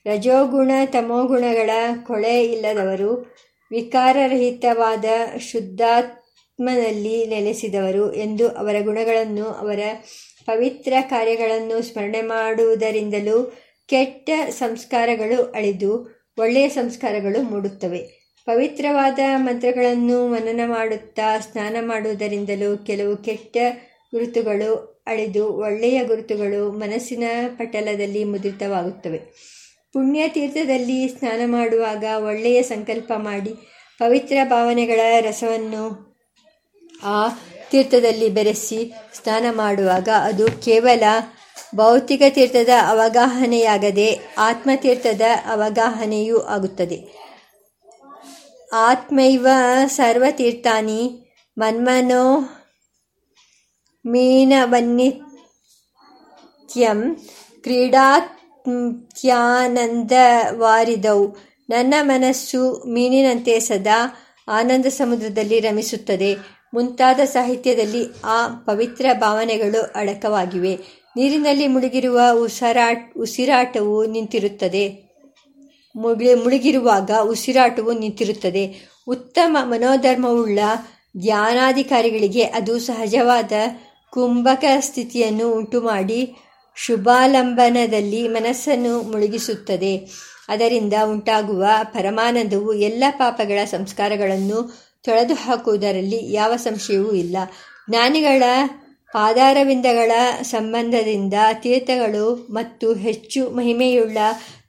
Speaker 1: ರಜೋಗುಣ ತಮೋಗುಣಗಳ ಕೊಳೆ ಇಲ್ಲದವರು. ವಿಕಾರರಹಿತವಾದ ಶುದ್ಧಾತ್ಮನಲ್ಲಿ ನೆಲೆಸಿದವರು ಎಂದು ಅವರ ಗುಣಗಳನ್ನು, ಅವರ ಪವಿತ್ರ ಕಾರ್ಯಗಳನ್ನು ಸ್ಮರಣೆ ಮಾಡುವುದರಿಂದಲೂ ಕೆಟ್ಟ ಸಂಸ್ಕಾರಗಳು ಅಳಿದು ಒಳ್ಳೆಯ ಸಂಸ್ಕಾರಗಳು ಮೂಡುತ್ತವೆ. ಪವಿತ್ರವಾದ ಮಂತ್ರಗಳನ್ನು ಮನನ ಮಾಡುತ್ತಾ ಸ್ನಾನ ಮಾಡುವುದರಿಂದಲೂ ಕೆಲವು ಕೆಟ್ಟ ಗುರುತುಗಳು ಅಳಿದು ಒಳ್ಳೆಯ ಗುರುತುಗಳು ಮನಸ್ಸಿನ ಪಟಲದಲ್ಲಿ ಮುದ್ರಿತವಾಗುತ್ತವೆ. ಪುಣ್ಯತೀರ್ಥದಲ್ಲಿ ಸ್ನಾನ ಮಾಡುವಾಗ ಒಳ್ಳೆಯ ಸಂಕಲ್ಪ ಮಾಡಿ ಪವಿತ್ರ ಭಾವನೆಗಳ ರಸವನ್ನು ಆ ತೀರ್ಥದಲ್ಲಿ ಬೆರೆಸಿ ಸ್ನಾನ ಮಾಡುವಾಗ ಅದು ಕೇವಲ ಭೌತಿಕ ತೀರ್ಥದ ಅವಗಾಹನೆಯಾಗದೆ ಆತ್ಮತೀರ್ಥದ ಅವಗಾಹನೆಯೂ ಆಗುತ್ತದೆ. ಆತ್ಮೈವ ಸರ್ವತೀರ್ಥಾನಿ ಮನ್ಮನೋ ಮೀನವನ್ನಿತ್ಯಂ ಕ್ರೀಡಾತ್ಯಾನಂದವಾರಿದೌ ನನ್ನ ಮನಸ್ಸು ಮೀನಿನಂತೆ ಸದಾ ಆನಂದ ಸಮುದ್ರದಲ್ಲಿ ರಮಿಸುತ್ತದೆ. ಮುಂತಾದ ಸಾಹಿತ್ಯದಲ್ಲಿ ಆ ಪವಿತ್ರ ಭಾವನೆಗಳು ಅಡಕವಾಗಿವೆ. ನೀರಿನಲ್ಲಿ ಮುಳುಗಿರುವ ಉಸಿರಾಟ, ಉಸಿರಾಟವು ನಿಂತಿರುತ್ತದೆ. ಮುಳುಗಿರುವಾಗ ಉಸಿರಾಟವು ನಿಂತಿರುತ್ತದೆ. ಉತ್ತಮ ಮನೋಧರ್ಮವುಳ್ಳ ಧ್ಯಾನಾಧಿಕಾರಿಗಳಿಗೆ ಅದು ಸಹಜವಾದ ಕುಂಭಕ ಸ್ಥಿತಿಯನ್ನು ಉಂಟುಮಾಡಿ ಶುಭಾಲಂಬನದಲ್ಲಿ ಮನಸ್ಸನ್ನು ಮುಳುಗಿಸುತ್ತದೆ. ಅದರಿಂದ ಉಂಟಾಗುವ ಪರಮಾನಂದವು ಎಲ್ಲ ಪಾಪಗಳ ಸಂಸ್ಕಾರಗಳನ್ನು ತೊಳೆದು ಹಾಕುವುದರಲ್ಲಿ ಯಾವ ಸಂಶಯವೂ ಇಲ್ಲ. ಜ್ಞಾನಿಗಳ ಪಾದಾರವಿಂದಗಳ ಸಂಬಂಧದಿಂದ ತೀರ್ಥಗಳು ಮತ್ತು ಹೆಚ್ಚು ಮಹಿಮೆಯುಳ್ಳ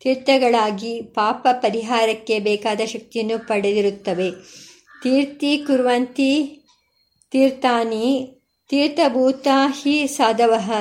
Speaker 1: ತೀರ್ಥಗಳಾಗಿ ಪಾಪ ಪರಿಹಾರಕ್ಕೆ ಬೇಕಾದ ಶಕ್ತಿಯನ್ನು ಪಡೆದಿರುತ್ತವೆ. ತೀರ್ಥಿ ಕುರುವಂತಿ ತೀರ್ಥಾನಿ ತೀರ್ಥಭೂತ ಹಿ ಸಾಧವಃ.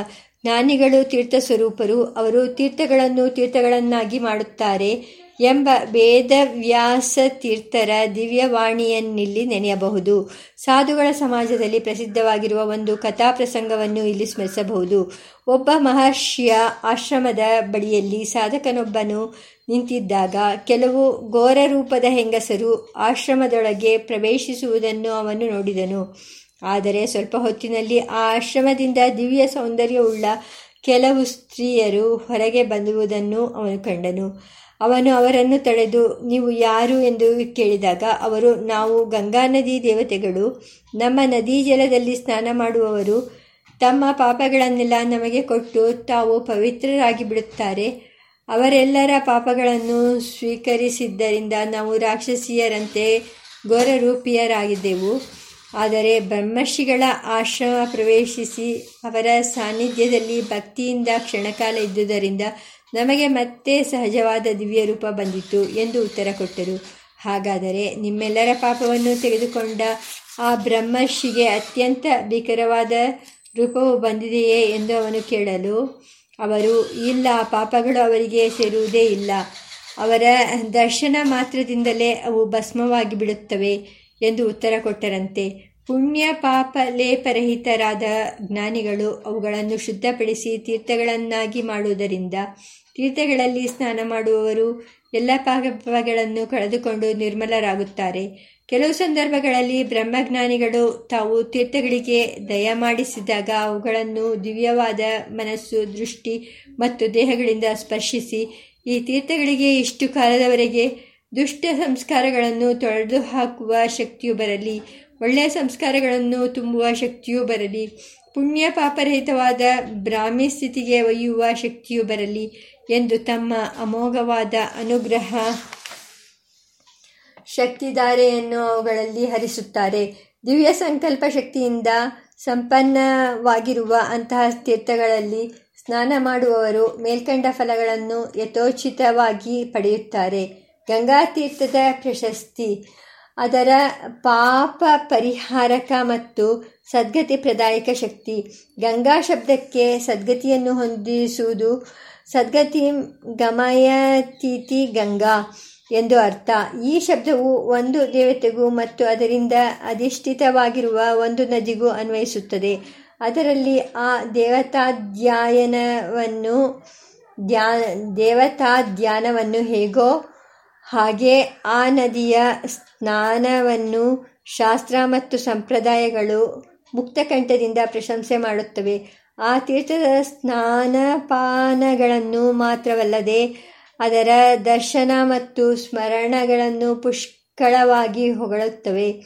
Speaker 1: ಜ್ಞಾನಿಗಳು ತೀರ್ಥ ಸ್ವರೂಪರು, ಅವರು ತೀರ್ಥಗಳನ್ನು ತೀರ್ಥಗಳನ್ನಾಗಿ ಮಾಡುತ್ತಾರೆ. ಎಂಬ ವೇದವ್ಯಾಸ ತೀರ್ಥರ ದಿವ್ಯವಾಣಿಯನ್ನಿಲ್ಲಿ ನೆನೆಯಬಹುದು. ಸಾಧುಗಳ ಸಮಾಜದಲ್ಲಿ ಪ್ರಸಿದ್ಧವಾಗಿರುವ ಒಂದು ಕಥಾಪ್ರಸಂಗವನ್ನು ಇಲ್ಲಿ ಸ್ಮರಿಸಬಹುದು. ಒಬ್ಬ ಮಹರ್ಷಿಯ ಆಶ್ರಮದ ಬಳಿಯಲ್ಲಿ ಸಾಧಕನೊಬ್ಬನು ನಿಂತಿದ್ದಾಗ ಕೆಲವು ಘೋರ ರೂಪದ ಹೆಂಗಸರು ಆಶ್ರಮದೊಳಗೆ ಪ್ರವೇಶಿಸುವುದನ್ನು ಅವನು ನೋಡಿದನು. ಆದರೆ ಸ್ವಲ್ಪ ಹೊತ್ತಿನಲ್ಲಿ ಆ ಆಶ್ರಮದಿಂದ ದಿವ್ಯ ಸೌಂದರ್ಯವುಳ್ಳ ಕೆಲವು ಸ್ತ್ರೀಯರು ಹೊರಗೆ ಬಂದುವುದನ್ನು ಅವನು ಕಂಡನು. ಅವನು ಅವರನ್ನು ತಡೆದು, ನೀವು ಯಾರು ಎಂದು ಕೇಳಿದಾಗ ಅವರು, ನಾವು ಗಂಗಾ ನದಿ ದೇವತೆಗಳು. ನಮ್ಮ ನದಿ ಜಲದಲ್ಲಿ ಸ್ನಾನ ಮಾಡುವವರು ತಮ್ಮ ಪಾಪಗಳನ್ನೆಲ್ಲ ನಮಗೆ ಕೊಟ್ಟು ತಾವು ಪವಿತ್ರರಾಗಿ ಬಿಡುತ್ತಾರೆ. ಅವರೆಲ್ಲರ ಪಾಪಗಳನ್ನು ಸ್ವೀಕರಿಸಿದ್ದರಿಂದ ನಾವು ರಾಕ್ಷಸಿಯರಂತೆ ಘೋರರೂಪಿಯರಾಗಿದ್ದೆವು. ಆದರೆ ಬ್ರಹ್ಮರ್ಷಿಗಳ ಆಶ್ರಮ ಪ್ರವೇಶಿಸಿ ಅವರ ಸಾನ್ನಿಧ್ಯದಲ್ಲಿ ಭಕ್ತಿಯಿಂದ ಕ್ಷಣಕಾಲ ಇದ್ದುದರಿಂದ ನಮಗೆ ಮತ್ತೆ ಸಹಜವಾದ ದಿವ್ಯ ರೂಪ ಬಂದಿತು ಎಂದು ಉತ್ತರ ಕೊಟ್ಟರು. ಹಾಗಾದರೆ ನಿಮ್ಮೆಲ್ಲರ ಪಾಪವನ್ನು ತೆಗೆದುಕೊಂಡ ಆ ಬ್ರಹ್ಮರ್ಷಿಗೆ ಅತ್ಯಂತ ಭೀಕರವಾದ ರೂಪವು ಬಂದಿದೆಯೇ ಎಂದು ಅವನು ಕೇಳಲು, ಅವರು, ಇಲ್ಲ, ಪಾಪಗಳು ಅವರಿಗೆ ಸೇರುವುದೇ ಇಲ್ಲ. ಅವರ ದರ್ಶನ ಮಾತ್ರದಿಂದಲೇ ಅವು ಭಸ್ಮವಾಗಿ ಬಿಡುತ್ತವೆ ಎಂದು ಉತ್ತರ ಕೊಟ್ಟರಂತೆ. ಪುಣ್ಯ ಪಾಪ ಲೇಪರಹಿತರಾದ ಜ್ಞಾನಿಗಳು ಅವುಗಳನ್ನು ಶುದ್ಧಪಡಿಸಿ ತೀರ್ಥಗಳನ್ನಾಗಿ ಮಾಡುವುದರಿಂದ ತೀರ್ಥಗಳಲ್ಲಿ ಸ್ನಾನ ಮಾಡುವವರು ಎಲ್ಲ ಪಾಪಗಳನ್ನು ಕಳೆದುಕೊಂಡು ನಿರ್ಮಲರಾಗುತ್ತಾರೆ. ಕೆಲವು ಸಂದರ್ಭಗಳಲ್ಲಿ ಬ್ರಹ್ಮಜ್ಞಾನಿಗಳು ತಾವು ತೀರ್ಥಗಳಿಗೆ ದಯ ಮಾಡಿಸಿದಾಗ ಅವುಗಳನ್ನು ದಿವ್ಯವಾದ ಮನಸ್ಸು, ದೃಷ್ಟಿ ಮತ್ತು ದೇಹಗಳಿಂದ ಸ್ಪರ್ಶಿಸಿ, ಈ ತೀರ್ಥಗಳಿಗೆ ಇಷ್ಟು ಕಾಲದವರೆಗೆ ದುಷ್ಟ ಸಂಸ್ಕಾರಗಳನ್ನು ತೊಳೆದು ಹಾಕುವ ಶಕ್ತಿಯು ಬರಲಿ ಒಳ್ಳೆಯ ಸಂಸ್ಕಾರಗಳನ್ನು ತುಂಬುವ ಶಕ್ತಿಯೂ ಬರಲಿ, ಪುಣ್ಯ ಪಾಪರಹಿತವಾದ ಬ್ರಾಹ್ಮಿ ಸ್ಥಿತಿಗೆ ಒಯ್ಯುವ ಶಕ್ತಿಯು ಬರಲಿ ಎಂದು ತಮ್ಮ ಅಮೋಘವಾದ ಅನುಗ್ರಹ ಶಕ್ತಿಧಾರೆಯನ್ನು ಅವುಗಳಲ್ಲಿ ಹರಿಸುತ್ತಾರೆ. ದಿವ್ಯ ಸಂಕಲ್ಪ ಶಕ್ತಿಯಿಂದ ಸಂಪನ್ನವಾಗಿರುವ ಅಂತಹ ತೀರ್ಥಗಳಲ್ಲಿ ಸ್ನಾನ ಮಾಡುವವರು ಮೇಲ್ಕಂಡ ಫಲಗಳನ್ನು ಯಥೋಚಿತವಾಗಿ ಪಡೆಯುತ್ತಾರೆ. ಗಂಗಾ ತೀರ್ಥದ ಪ್ರಶಸ್ತಿ. ಅದರ ಪಾಪ ಪರಿಹಾರಕ ಮತ್ತು ಸದ್ಗತಿ ಪ್ರದಾಯಕ ಶಕ್ತಿ. ಗಂಗಾ ಶಬ್ದಕ್ಕೆ ಸದ್ಗತಿಯನ್ನು ಹೊಂದಿಸುವುದು ಸದ್ಗತಿ ಗಮಯತೀತಿ ಗಂಗಾ ಎಂದು ಅರ್ಥ. ಈ ಶಬ್ದವು ಒಂದು ದೇವತೆಗೂ ಮತ್ತು ಅದರಿಂದ ಅಧಿಷ್ಠಿತವಾಗಿರುವ ಒಂದು ನದಿಗೂ ಅನ್ವಯಿಸುತ್ತದೆ. ಅದರಲ್ಲಿ ಆ ದೇವತಾಧ್ಯಯನವನ್ನು ಧ್ಯಾ ದೇವತಾಧ್ಯಾನವನ್ನು ಹೇಗೋ ಹಾಗೆ ಆ ನದಿಯ ಸ್ನಾನವನ್ನು ಶಾಸ್ತ್ರ ಮತ್ತು ಸಂಪ್ರದಾಯಗಳು ಮುಕ್ತಕಂಠದಿಂದ ಪ್ರಶಂಸೆ ಮಾಡುತ್ತವೆ. ಆ ತೀರ್ಥದ ಸ್ನಾನಪಾನಗಳನ್ನು ಮಾತ್ರವಲ್ಲದೆ ಅದರ ದರ್ಶನ ಮತ್ತು ಸ್ಮರಣಗಳನ್ನು ಪುಷ್ಕಳವಾಗಿ ಹೊಗಳುತ್ತವೆ.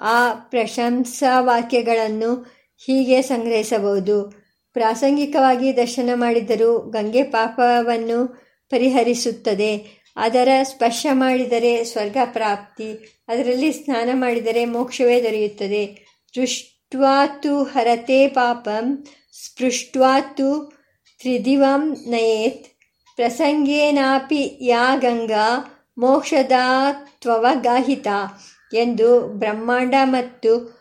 Speaker 1: ಆ ಪ್ರಶಂಸಾ ವಾಕ್ಯಗಳನ್ನು ಹೀಗೆ ಸಂಗ್ರಹಿಸಬಹುದು. ಪ್ರಾಸಂಗಿಕವಾಗಿ ದರ್ಶನ ಮಾಡಿದರೂ ಗಂಗೆ ಪಾಪವನ್ನು ಪರಿಹರಿಸುತ್ತದೆ. ಅದರ ಸ್ಪರ್ಶ ಮಾಡಿದರೆ ಸ್ವರ್ಗ ಪ್ರಾಪ್ತಿ. ಅದರಲ್ಲಿ ಸ್ನಾನ ಮಾಡಿದರೆ ಮೋಕ್ಷವೇ ದೊರೆಯುತ್ತದೆ. ದೃಷ್ಟ್ವಾತು ಹರತೆ ಪಾಪಂ ಸ್ಪೃಷ್ಟ್ವಾತು ತ್ರಿದಿವಂ ನಯೇತ್ ಪ್ರಸಂಗೇನಾಪಿ ಯಾ ಗಂಗಾ ಮೋಕ್ಷದಾತ್ವವಗಾಹಿತ ಎಂದು ಬ್ರಹ್ಮಾಂಡ ಮತ್ತು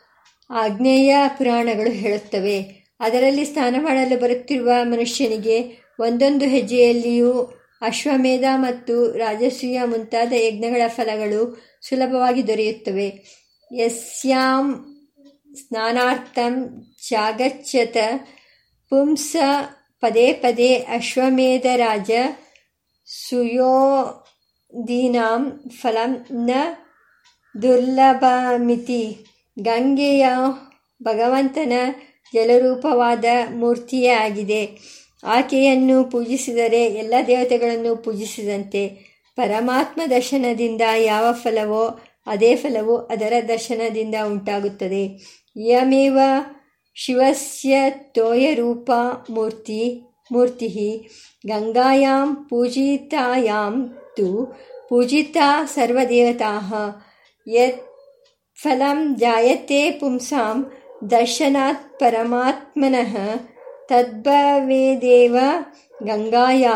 Speaker 1: ಆಗ್ನೇಯ ಪುರಾಣಗಳು ಹೇಳುತ್ತವೆ. ಅದರಲ್ಲಿ ಸ್ನಾನ ಮಾಡಲು ಬರುತ್ತಿರುವ ಮನುಷ್ಯನಿಗೆ ಒಂದೊಂದು ಹೆಜ್ಜೆಯಲ್ಲಿಯೂ ಅಶ್ವಮೇಧ ಮತ್ತು ರಾಜಸೂಯ ಮುಂತಾದ ಯಜ್ಞಗಳ ಫಲಗಳು ಸುಲಭವಾಗಿ ದೊರೆಯುತ್ತವೆ. ಯಸ್ಯಾಂ ಸ್ನಾನಾರ್ಥಂ ಚಾಗಚ್ಚತ ಪುಂಸ ಪದೇ ಪದೇ ಅಶ್ವಮೇಧರಾಜ ಸುಯೋದೀನಾಂ ಫಲಂ ನ ದುರ್ಲಭಮಿತಿ. ಗಂಗೆಯ ಭಗವಂತನ ಜಲರೂಪವಾದ ಮೂರ್ತಿಯೇ ಆಗಿದೆ. ಆಕೆಯನ್ನು ಪೂಜಿಸಿದರೆ ಎಲ್ಲ ದೇವತೆಗಳನ್ನು ಪೂಜಿಸಿದಂತೆ. ಪರಮಾತ್ಮ ದರ್ಶನದಿಂದ ಯಾವ ಫಲವೋ, ಅದೇ ಫಲವು ಅದರ ದರ್ಶನದಿಂದ ಉಂಟಾಗುತ್ತದೆ. ಇಯಮೇವ ಶಿವಸ್ಯ ತೋಯರೂಪ ಮೂರ್ತಿ ಮೂರ್ತಿ ಗಂಗಾಯಾಂ ಪೂಜಿತಾಯಾಂ ತು ಪೂಜಿತಾ ಸರ್ವದೇವತಾ. ಯತ್ ಫಲಂ ಜಾಯತೆ ಪುಂಸಾಂ ದರ್ಶನಾತ್ ಪರಮಾತ್ಮನಃ. ತದ್ಭವೇದೇವ ಗಂಗಾಯ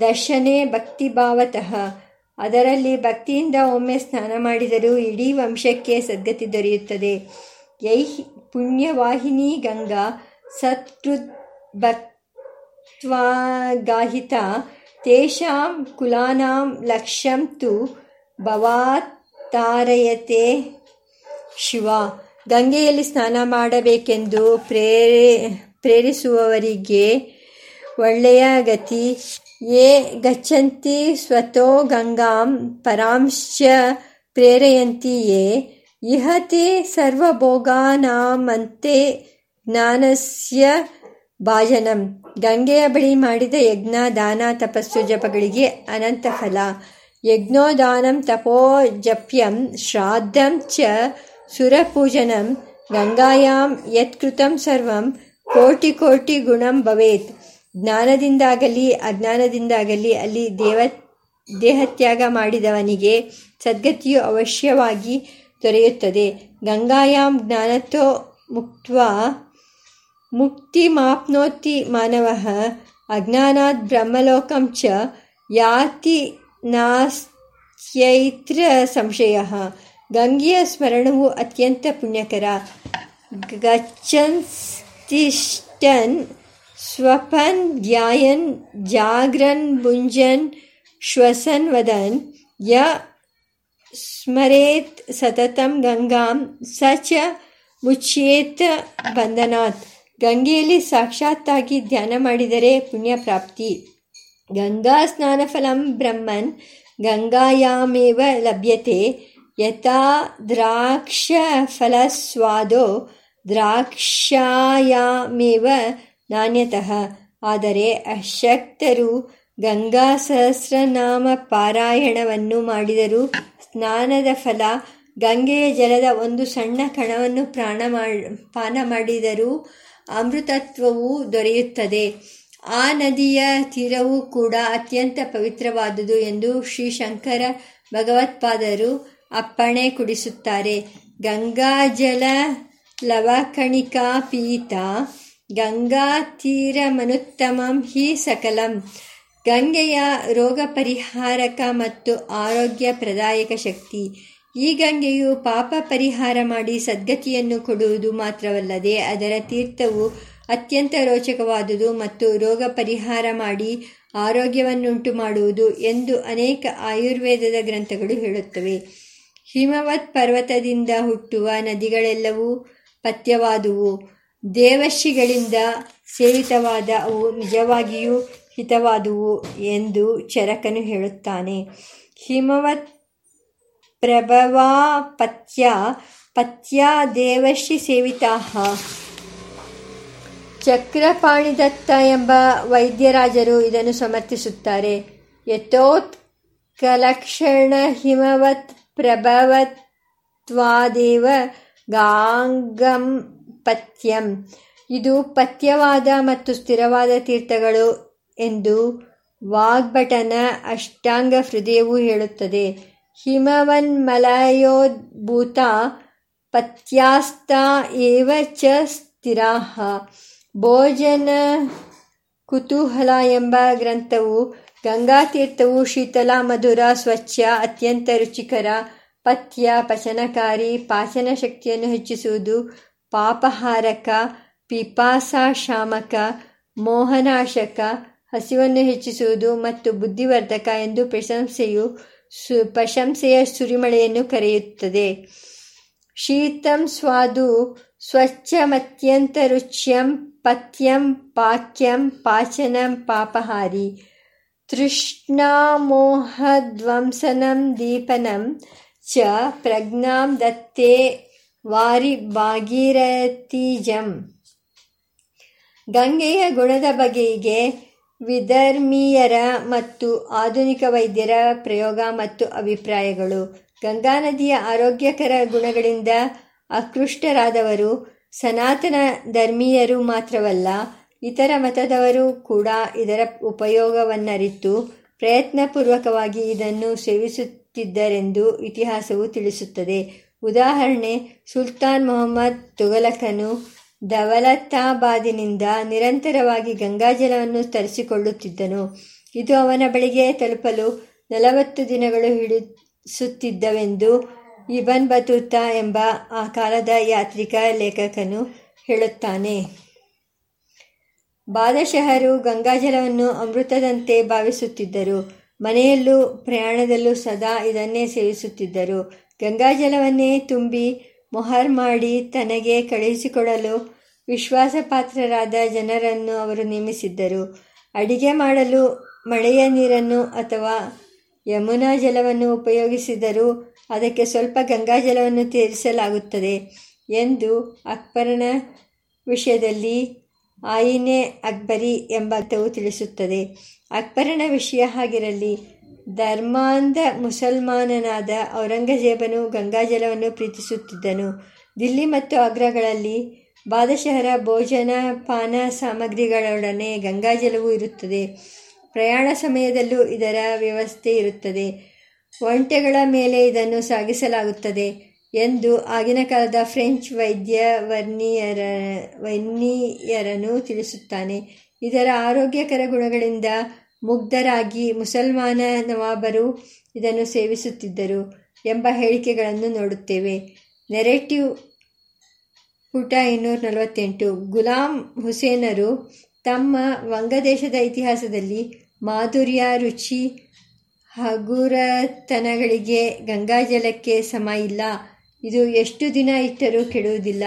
Speaker 1: ದರ್ಶನೆ ಭಕ್ತಿಭಾವತಃ. ಅದರಲ್ಲಿ ಭಕ್ತಿಯಿಂದ ಒಮ್ಮೆ ಸ್ನಾನ ಮಾಡಿದರೂ ಇಡೀ ವಂಶಕ್ಕೆ ಸದ್ಗತಿ ದೊರೆಯುತ್ತದೆ. ಯೈ ಪುಣ್ಯವಾಹಿನಿ ಗಂಗಾ ಸತ್ಕೃತ್ ಭಕ್ತ್ವಾಗಾಹಿತ ತೇಷಾಂ ಕುಲಾನಾಂ ಲಕ್ಷ್ಯಂ ತು ಭವಾತಾರಯತೆ ಶಿವ. ಗಂಗೆಯಲ್ಲಿ ಸ್ನಾನ ಮಾಡಬೇಕೆಂದು ಪ್ರೇರೆ, ಪ್ರೇರಿಸುವವರಿಗೆ ಒಳ್ಳೆಯ ಗತಿ. ಯೇ ಗಚ್ಚಂತಿ ಸ್ವತೋ ಗಂಗಾಂ ಪರಾಂಶ್ಚ ಪ್ರೇರಯಂತಿ ಯೇ ಇಹತೆ ಸರ್ವಭೋಗಾನಾಮಂತೆ ಜ್ಞಾನಸ್ಯ ಭಾಜನಂ ಗಂಗೆಯ ಬಳಿ ಮಾಡಿದ ಯಜ್ಞ, ದಾನ, ತಪಸ್ಸು, ಜಪಗಳಿಗೆ ಅನಂತ ಫಲ. ಯಜ್ಞೋದಾನಂ ತಪೋ ಜಪ್ಯಂ ಶ್ರಾದ್ದಂ ಚ ಸುರಪೂಜನಂ. ಗಂಗಾಯಾಂ ಯತ್ಕೃತಂ ಸರ್ವಂ ಕೋಟಿ ಕೋಟಿ ಗುಣಂ ಭವೇತ್. ಜ್ಞಾನದಿಂದಾಗಲಿ ಅಜ್ಞಾನದಿಂದಾಗಲಿ ಅಲ್ಲಿ ದೇವ, ದೇಹತ್ಯಾಗ ಮಾಡಿದವನಿಗೆ ಸದ್ಗತಿಯು ಅವಶ್ಯವಾಗಿ ದೊರೆಯುತ್ತದೆ. ಗಂಗಾಯಾಂ ಜ್ಞಾನತೋ ಮುಕ್ತ ಮಾಪ್ನೋತಿ ಮಾನವ ಅಜ್ಞಾನಾತ್ ಬ್ರಹ್ಮಲೋಕಂ ಚ ಯಾತಿ ನಾಸ್ತ್ಯೈತ್ರ ಸಂಶಯ. ಗಂಗೆಯ ಸ್ಮರಣವು ಅತ್ಯಂತ ಪುಣ್ಯಕರ. ಗಚ್ಚನ್ಸ್ತಿಷ್ಟನ್ ಸ್ವಪನ್ ಧ್ಯಾಯನ್ ಜಾಗ್ರನ್ ಭುಂಜನ್ ಶ್ವಸನ್ ವದನ್ ಯ ಸ್ಮರೇತ್ ಸತತಂ ಗಂಗಾಂ ಸ ಚ ಮುಚ್ಯೇತ ಬಂಧನಾತ್ ಗಂಗೆಯಲ್ಲಿ ಸಾಕ್ಷಾತ್ತಾಗಿ ಧ್ಯಾನ ಮಾಡಿದರೆ ಪುಣ್ಯ ಪ್ರಾಪ್ತಿ ಗಂಗಾ ಸ್ನಾನಫಲಂ ಬ್ರಹ್ಮನ್ ಗಂಗಾಯಾಮೇವ ಲಭ್ಯತೆ, ಯಥಾ ದ್ರಾಕ್ಷಫಲಸ್ವಾದೋ ದ್ರಾಕ್ಷಾಯಾಮೇವ ನಾಣ್ಯತಃ। ಆದರೆ ಅಶಕ್ತರು ಗಂಗಾ ಸಹಸ್ರನಾಮ ಪಾರಾಯಣವನ್ನು ಮಾಡಿದರೂ ಸ್ನಾನದ ಫಲ, ಗಂಗೆಯ ಜಲದ ಒಂದು ಸಣ್ಣ ಕಣವನ್ನು ಪ್ರಾಣ ಪಾನ ಮಾಡಿದರೂ ಅಮೃತತ್ವವು ದೊರೆಯುತ್ತದೆ. ಆ ನದಿಯ ತೀರವು ಕೂಡ ಅತ್ಯಂತ ಪವಿತ್ರವಾದುದು ಎಂದು ಶ್ರೀ ಶಂಕರ ಭಗವತ್ಪಾದರು ಅಪ್ಪಣೆ ಕುಡಿಸುತ್ತಾರೆ. ಗಂಗಾಜಲ ಲವಕಣಿಕಾ ಪೀತ ಗಂಗಾ ತೀರಮನುತ್ತಮಂ ಹಿ ಸಕಲಂ. ಗಂಗೆಯ ರೋಗ ಪರಿಹಾರಕ ಮತ್ತು ಆರೋಗ್ಯ ಪ್ರದಾಯಕ ಶಕ್ತಿ. ಈ ಗಂಗೆಯು ಪಾಪ ಪರಿಹಾರ ಮಾಡಿ ಸದ್ಗತಿಯನ್ನು ಕೊಡುವುದು ಮಾತ್ರವಲ್ಲದೆ ಅದರ ತೀರ್ಥವು ಅತ್ಯಂತ ರೋಚಕವಾದುದು ಮತ್ತು ರೋಗ ಪರಿಹಾರ ಮಾಡಿ ಆರೋಗ್ಯವನ್ನುಂಟು ಮಾಡುವುದು ಎಂದು ಅನೇಕ ಆಯುರ್ವೇದದ ಗ್ರಂಥಗಳು ಹೇಳುತ್ತವೆ. ಹಿಮವತ್ ಪರ್ವತದಿಂದ ಹುಟ್ಟುವ ನದಿಗಳೆಲ್ಲವೂ ಪಥ್ಯವಾದುವು. ದೇವಶ್ರೀಗಳಿಂದ ಸೇವಿತವಾದ ಅವು ನಿಜವಾಗಿಯೂ ಹಿತವಾದುವು ಎಂದು ಚರಕನು ಹೇಳುತ್ತಾನೆ. ಹಿಮವತ್ ಪ್ರಭವಾ ಪಥ್ಯ ಪಥ್ಯ ದೇವಶ್ರೀ ಸೇವಿತಾ ಚಕ್ರಪಾಣಿದತ್ತ ಎಂಬ ವೈದ್ಯರಾಜರು ಇದನ್ನು ಸಮರ್ಥಿಸುತ್ತಾರೆ. ಯಥೋತ್ ಕಲಕ್ಷಣ ಹಿಮವತ್ ಪ್ರಭವತ್ವಾದೇವ ಗಾಂಗಂ ಪಥ್ಯಂ ಇದು ಪಥ್ಯವಾದ ಮತ್ತು ಸ್ಥಿರವಾದ ತೀರ್ಥಗಳು ಎಂದು ವಾಗ್ಭಟನ ಅಷ್ಟಾಂಗ ಹೃದಯವು ಹೇಳುತ್ತದೆ. ಹಿಮವನ್ಮಲಯೋದ್ಭೂತ ಪಥ್ಯಾಸ್ತ ಏವ ಚ ಸ್ಥಿರಾಹ. ಭೋಜನ ಕುತೂಹಲ ಎಂಬ ಗ್ರಂಥವು ಗಂಗಾತೀರ್ಥವು ಶೀತಲ, ಮಧುರ, ಸ್ವಚ್ಛ, ಅತ್ಯಂತ ರುಚಿಕರ, ಪಥ್ಯ, ಪಚನಕಾರಿ, ಪಾಚನ ಶಕ್ತಿಯನ್ನು ಹೆಚ್ಚಿಸುವುದು, ಪಾಪಹಾರಕ, ಪಿಪಾಸಾಶಾಮಕ, ಮೋಹನಾಶಕ ಹಸಿವನ್ನು ಹೆಚ್ಚಿಸುವುದು ಮತ್ತು ಬುದ್ಧಿವರ್ಧಕ ಎಂದು ಪ್ರಶಂಸೆಯು ಸು, ಪ್ರಶಂಸೆಯ ಸುರಿಮಳೆಯನ್ನು ಕರೆಯುತ್ತದೆ. ಶೀತಂ ಸ್ವಾದು ಸ್ವಚ್ಛಮತ್ಯಂತ ರುಚ್ಯಂ ಪಥ್ಯಂ ಪಾಕ್ಯಂ ಪಾಚನಂ ಪಾಪಹಾರಿ. ತೃಷ್ಣಾಮೋಹಧ್ವಂಸನಂ ದೀಪನಂ ಚ ಪ್ರಜ್ಞಾಂ ದತ್ತೇ ವಾರಿ ಭಾಗೀರಥೀಜಂ. ಗಂಗೆಯ ಗುಣದ ಬಗೆಗೆ ವಿಧರ್ಮೀಯರ ಮತ್ತು ಆಧುನಿಕ ವೈದ್ಯರ ಪ್ರಯೋಗ ಮತ್ತು ಅಭಿಪ್ರಾಯಗಳು. ಗಂಗಾ ನದಿಯ ಆರೋಗ್ಯಕರ ಗುಣಗಳಿಂದ ಆಕೃಷ್ಟರಾದವರು ಸನಾತನ ಧರ್ಮೀಯರು ಮಾತ್ರವಲ್ಲ, ಇತರ ಮತದವರು ಕೂಡ ಇದರ ಉಪಯೋಗವನ್ನರಿತು ಪ್ರಯತ್ನಪೂರ್ವಕವಾಗಿ ಇದನ್ನು ಸೇವಿಸುತ್ತಿದ್ದರೆಂದು ಇತಿಹಾಸವು ತಿಳಿಸುತ್ತದೆ. ಉದಾಹರಣೆ, ಸುಲ್ತಾನ್ ಮೊಹಮ್ಮದ್ ತುಘಲಕನು ದವಲತಾಬಾದಿನಿಂದ ನಿರಂತರವಾಗಿ ಗಂಗಾಜಲವನ್ನು ತರಿಸಿಕೊಳ್ಳುತ್ತಿದ್ದನು. ಇದು ಅವನ ಬಳಿಗೆ ತಲುಪಲು ನಲವತ್ತು ದಿನಗಳು ಹಿಡಿಸುತ್ತಿದ್ದವೆಂದು ಇಬನ್ ಬತೂತಾ ಎಂಬ ಆ ಕಾಲದ ಯಾತ್ರಿಕ ಲೇಖಕನು ಹೇಳುತ್ತಾನೆ. ಬಾದಶಹರು ಗಂಗಾಜಲವನ್ನು ಅಮೃತದಂತೆ ಭಾವಿಸುತ್ತಿದ್ದರು ಮನೆಯಲ್ಲೂ ಪ್ರಯಾಣದಲ್ಲೂ ಸದಾ ಇದನ್ನೇ ಸೇವಿಸುತ್ತಿದ್ದರು. ಗಂಗಾಜಲವನ್ನೇ ತುಂಬಿ ಮೊಹರ್ ಮಾಡಿ ತನಗೆ ಕಳುಹಿಸಿಕೊಡಲು ವಿಶ್ವಾಸಪಾತ್ರರಾದ ಜನರನ್ನು ಅವರು ನೇಮಿಸಿದ್ದರು. ಅಡಿಗೆ ಮಾಡಲು ಮಳೆಯ ನೀರನ್ನು ಅಥವಾ ಯಮುನಾ ಜಲವನ್ನು ಉಪಯೋಗಿಸಿದರೂ ಅದಕ್ಕೆ ಸ್ವಲ್ಪ ಗಂಗಾಜಲವನ್ನು ತೀರಿಸಲಾಗುತ್ತದೆ ಎಂದು ಅಕ್ಬರನ ವಿಷಯದಲ್ಲಿ ಆಯಿನೆ ಅಕ್ಬರಿ ಎಂಬ ತಿಳಿಸುತ್ತದೆ. ಅಕ್ಬರನ ವಿಷಯ ಹಾಗಿರಲಿ. ಧರ್ಮಾಂಧ ಮುಸಲ್ಮಾನನಾದ ಔರಂಗಜೇಬನು ಗಂಗಾಜಲವನ್ನು ಪ್ರೀತಿಸುತ್ತಿದ್ದನು. ದಿಲ್ಲಿ ಮತ್ತು ಆಗ್ರಾಗಳಲ್ಲಿ ಬಾದಶಹರ ಭೋಜನ ಪಾನ ಸಾಮಗ್ರಿಗಳೊಡನೆ ಗಂಗಾಜಲವೂ ಇರುತ್ತದೆ. ಪ್ರಯಾಣ ಸಮಯದಲ್ಲೂ ಇದರ ವ್ಯವಸ್ಥೆ ಇರುತ್ತದೆ. ಒಂಟೆಗಳ ಮೇಲೆ ಇದನ್ನು ಸಾಗಿಸಲಾಗುತ್ತದೆ ಎಂದು ಆಗಿನ ಕಾಲದ ಫ್ರೆಂಚ್ ವೈದ್ಯ ವರ್ನಿಯರ, ವರ್ನಿಯರನು ತಿಳಿಸುತ್ತಾನೆ. ಇದರ ಆರೋಗ್ಯಕರ ಗುಣಗಳಿಂದ ಮುಗ್ಧರಾಗಿ ಮುಸಲ್ಮಾನ ನವಾಬರು ಇದನ್ನು ಸೇವಿಸುತ್ತಿದ್ದರು ಎಂಬ ಹೇಳಿಕೆಗಳನ್ನು ನೋಡುತ್ತೇವೆ. ನೆರೆಟಿವ್ ಪುಟ ಇನ್ನೂರ ನಲವತ್ತೆಂಟು. ಗುಲಾಂ ಹುಸೇನರು ತಮ್ಮ ವಂಗದೇಶದ ಇತಿಹಾಸದಲ್ಲಿ ಮಾಧುರ್ಯ, ರುಚಿ, ಹಗುರತನಗಳಿಗೆ ಗಂಗಾಜಲಕ್ಕೆ ಸಮ ಇಲ್ಲ. ಇದು ಎಷ್ಟು ದಿನ ಇಟ್ಟರೂ ಕೆಡುವುದಿಲ್ಲ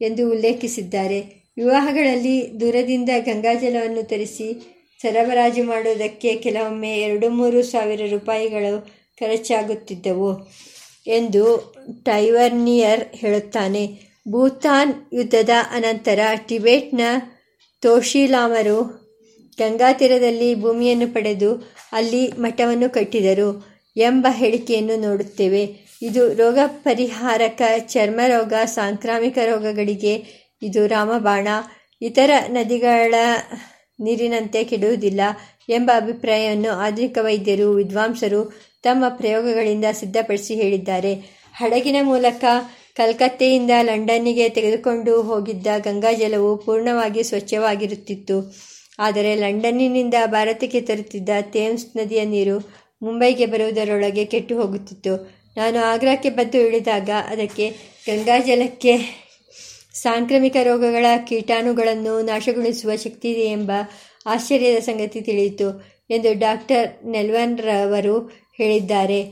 Speaker 1: ಎಂದು ಉಲ್ಲೇಖಿಸಿದ್ದಾರೆ. ವಿವಾಹಗಳಲ್ಲಿ ದೂರದಿಂದ ಗಂಗಾಜಲವನ್ನು ತರಿಸಿ ಸರಬರಾಜು ಮಾಡುವುದಕ್ಕೆ ಕೆಲವೊಮ್ಮೆ ಎರಡು ಮೂರು ಸಾವಿರ ರೂಪಾಯಿಗಳು ಖರ್ಚಾಗುತ್ತಿದ್ದವು ಎಂದು ಟೈವರ್ನಿಯರ್ ಹೇಳುತ್ತಾನೆ. ಭೂತಾನ್ ಯುದ್ಧದ ಅನಂತರ ಟಿಬೆಟ್ನ ತೋಶಿಲಾಮರು ಗಂಗಾ ತೀರದಲ್ಲಿ ಭೂಮಿಯನ್ನು ಪಡೆದು ಅಲ್ಲಿ ಮಠವನ್ನು ಕಟ್ಟಿದರು ಎಂಬ ಹೇಳಿಕೆಯನ್ನು ನೋಡುತ್ತೇವೆ. ಇದು ರೋಗ ಪರಿಹಾರಕ ಚರ್ಮ ರೋಗ ಸಾಂಕ್ರಾಮಿಕ ರೋಗಗಳಿಗೆ ಇದು ರಾಮಬಾಣ. ಇತರ ನದಿಗಳ ನೀರಿನಂತೆ ಕೆಡುವುದಿಲ್ಲ ಎಂಬ ಅಭಿಪ್ರಾಯವನ್ನು ಆಧುನಿಕ ವೈದ್ಯರು, ವಿದ್ವಾಂಸರು ತಮ್ಮ ಪ್ರಯೋಗಗಳಿಂದ ಸಿದ್ಧಪಡಿಸಿ ಹೇಳಿದ್ದಾರೆ. ಹಡಗಿನ ಮೂಲಕ ಕಲ್ಕತ್ತೆಯಿಂದ ಲಂಡನ್ನಿಗೆ ತೆಗೆದುಕೊಂಡು ಹೋಗಿದ್ದ ಗಂಗಾಜಲವು ಪೂರ್ಣವಾಗಿ ಸ್ವಚ್ಛವಾಗಿರುತ್ತಿತ್ತು. ಆದರೆ ಲಂಡನ್ನಿನಿಂದ ಭಾರತಕ್ಕೆ ತರುತ್ತಿದ್ದ ಥೇಮ್ಸ್ ನದಿಯ ನೀರು ಮುಂಬೈಗೆ ಬರುವುದರೊಳಗೆ ಕೆಟ್ಟು ಹೋಗುತ್ತಿತ್ತು. ನಾನು ಆಗ್ರಾಕ್ಕೆ ಬಂದು ಇಳಿದಾಗ ಅದಕ್ಕೆ ಗಂಗಾಜಲಕ್ಕೆ ಸಾಂಕ್ರಾಮಿಕ ರೋಗಗಳ ಕೀಟಾಣುಗಳನ್ನು ನಾಶಗೊಳಿಸುವ ಶಕ್ತಿಯಿದೆ ಎಂಬ ಆಶ್ಚರ್ಯದ ಸಂಗತಿ ತಿಳಿಯಿತು ಎಂದು ಡಾಕ್ಟರ್ ನೆಲ್ವನ್ರವರು ಹೇಳಿದ್ದಾರೆ.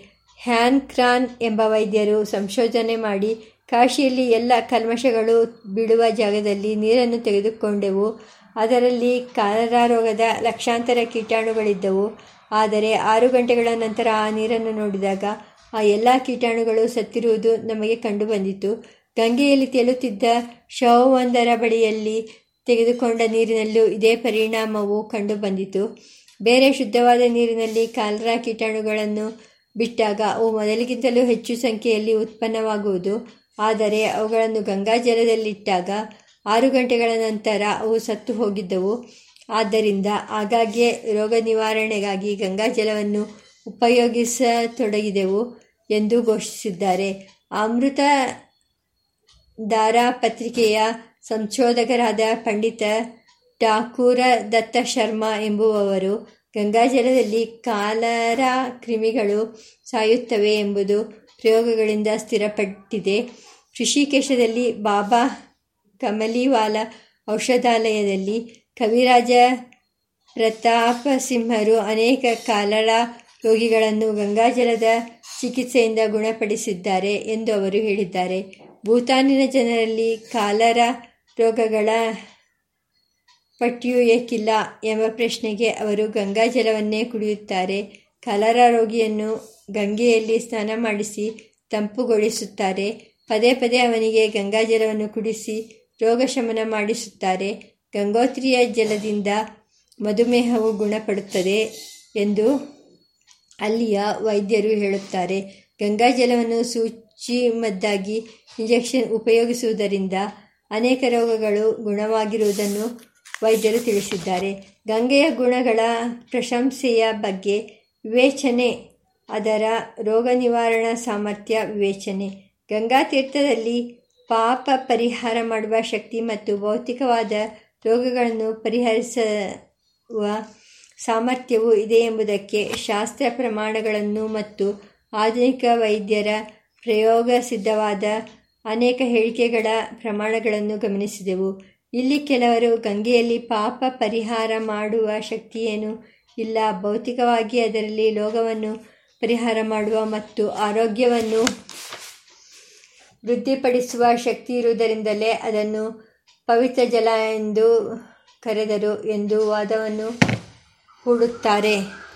Speaker 1: ಹ್ಯಾನ್ ಕ್ರಾನ್ ಎಂಬ ವೈದ್ಯರು ಸಂಶೋಧನೆ ಮಾಡಿ ಕಾಶಿಯಲ್ಲಿ ಎಲ್ಲ ಕಲ್ಮಶಗಳು ಬಿಡುವ ಜಾಗದಲ್ಲಿ ನೀರನ್ನು ತೆಗೆದುಕೊಂಡೆವು. ಅದರಲ್ಲಿ ಕಾಲರಾ ರೋಗದ ಲಕ್ಷಾಂತರ ಕೀಟಾಣುಗಳಿದ್ದವು. ಆದರೆ ಆರು ಗಂಟೆಗಳ ನಂತರ ಆ ನೀರನ್ನು ನೋಡಿದಾಗ ಆ ಎಲ್ಲ ಕೀಟಾಣುಗಳು ಸತ್ತಿರುವುದು ನಮಗೆ ಕಂಡುಬಂದಿತು. ಗಂಗೆಯಲ್ಲಿ ತೇಲುತ್ತಿದ್ದ ಶವವೊಂದರ ಬಳಿಯಲ್ಲಿ ತೆಗೆದುಕೊಂಡ ನೀರಿನಲ್ಲೂ ಇದೇ ಪರಿಣಾಮವು ಕಂಡುಬಂದಿತು ಬೇರೆ ಶುದ್ಧವಾದ ನೀರಿನಲ್ಲಿ ಕಾಲರಾ ಕೀಟಾಣುಗಳನ್ನು ಬಿಟ್ಟಾಗ ಅವು ಮೊದಲಿಗಿಂತಲೂ ಹೆಚ್ಚು ಸಂಖ್ಯೆಯಲ್ಲಿ ಉತ್ಪನ್ನವಾಗುವುದು. ಆದರೆ ಅವುಗಳನ್ನು ಗಂಗಾಜಲದಲ್ಲಿಟ್ಟಾಗ ಆರು ಗಂಟೆಗಳ ನಂತರ ಅವು ಸತ್ತು ಹೋಗಿದ್ದವು. ಆದ್ದರಿಂದ ಆಗಾಗ್ಗೆ ರೋಗ ನಿವಾರಣೆಗಾಗಿ ಗಂಗಾಜಲವನ್ನು ಉಪಯೋಗಿಸತೊಡಗಿದೆವು ಎಂದು ಘೋಷಿಸಿದ್ದಾರೆ. ಅಮೃತ ದಾರಾ ಪತ್ರಿಕೆಯ ಸಂಶೋಧಕರಾದ ಪಂಡಿತ ಠಾಕೂರ ದತ್ತ ಶರ್ಮಾ ಎಂಬುವವರು ಗಂಗಾಜಲದಲ್ಲಿ ಕಾಲರಾ ಕ್ರಿಮಿಗಳು ಸಾಯುತ್ತವೆ ಎಂಬುದು ಪ್ರಯೋಗಗಳಿಂದ ಸ್ಥಿರಪಟ್ಟಿದೆ. ಋಷಿಕೇಶದಲ್ಲಿ ಬಾಬಾ ಕಮಲಿವಾಲ ಔಷಧಾಲಯದಲ್ಲಿ ಕವಿರಾಜ ಪ್ರತಾಪ ಸಿಂಹರು ಅನೇಕ ಕಾಲರಾ ರೋಗಿಗಳನ್ನು ಗಂಗಾಜಲದ ಚಿಕಿತ್ಸೆಯಿಂದ ಗುಣಪಡಿಸಿದ್ದಾರೆ ಎಂದು ಅವರು ಹೇಳಿದ್ದಾರೆ. ಭೂತಾನಿನ ಜನರಲ್ಲಿ ಕಾಲರ ರೋಗಗಳ ಪಟ್ಟಿಯು ಏಕಿಲ್ಲ ಎಂಬ ಪ್ರಶ್ನೆಗೆ ಅವರು ಗಂಗಾಜಲವನ್ನೇ ಕುಡಿಯುತ್ತಾರೆ. ಕಾಲರ ರೋಗಿಯನ್ನು ಗಂಗೆಯಲ್ಲಿ ಸ್ನಾನ ಮಾಡಿಸಿ ತಂಪುಗೊಳಿಸುತ್ತಾರೆ. ಪದೇ ಪದೇ ಅವನಿಗೆ ಗಂಗಾಜಲವನ್ನು ಕುಡಿಸಿ ರೋಗ ಶಮನ ಮಾಡಿಸುತ್ತಾರೆ. ಗಂಗೋತ್ರಿಯ ಜಲದಿಂದ ಮಧುಮೇಹವು ಗುಣಪಡುತ್ತದೆ ಎಂದು ಅಲ್ಲಿಯ ವೈದ್ಯರು ಹೇಳುತ್ತಾರೆ. ಗಂಗಾಜಲವನ್ನು ಸೂಚಿಮದ್ದಾಗಿ ಇಂಜೆಕ್ಷನ್ ಉಪಯೋಗಿಸುವುದರಿಂದ ಅನೇಕ ರೋಗಗಳು ಗುಣವಾಗಿರುವುದನ್ನು ವೈದ್ಯರು ತಿಳಿಸಿದ್ದಾರೆ. ಗಂಗೆಯ ಗುಣಗಳ ಪ್ರಶಂಸೆಯ ಬಗ್ಗೆ ವಿವೇಚನೆ, ಅದರ ರೋಗ ನಿವಾರಣಾ ಸಾಮರ್ಥ್ಯ ವಿವೇಚನೆ. ಗಂಗಾ ತೀರ್ಥದಲ್ಲಿ ಪಾಪ ಪರಿಹಾರ ಮಾಡುವ ಶಕ್ತಿ ಮತ್ತು ಭೌತಿಕವಾದ ರೋಗಗಳನ್ನು ಪರಿಹರಿಸುವ ಸಾಮರ್ಥ್ಯವೂ ಇದೆ ಎಂಬುದಕ್ಕೆ ಶಾಸ್ತ್ರ ಪ್ರಮಾಣಗಳನ್ನು ಮತ್ತು ಆಧುನಿಕ ವೈದ್ಯರ ಪ್ರಯೋಗ ಸಿದ್ಧವಾದ ಅನೇಕ ಹೇಳಿಕೆಗಳ ಪ್ರಮಾಣಗಳನ್ನು ಗಮನಿಸಿದೆವು. ಇಲ್ಲಿ ಕೆಲವರು ಗಂಗೆಯಲ್ಲಿ ಪಾಪ ಪರಿಹಾರ ಮಾಡುವ ಶಕ್ತಿಯೇನು ಇಲ್ಲ. ಭೌತಿಕವಾಗಿ ಅದರಲ್ಲಿ ಲೋಗವನ್ನು ಪರಿಹಾರ ಮಾಡುವ ಮತ್ತು ಆರೋಗ್ಯವನ್ನು ವೃದ್ಧಿಪಡಿಸುವ ಶಕ್ತಿ ಇರುವುದರಿಂದಲೇ ಅದನ್ನು ಪವಿತ್ರ ಜಲ ಎಂದು ಕರೆದರು ಎಂದು ವಾದವನ್ನು ಹೂಡುತ್ತಾರೆ.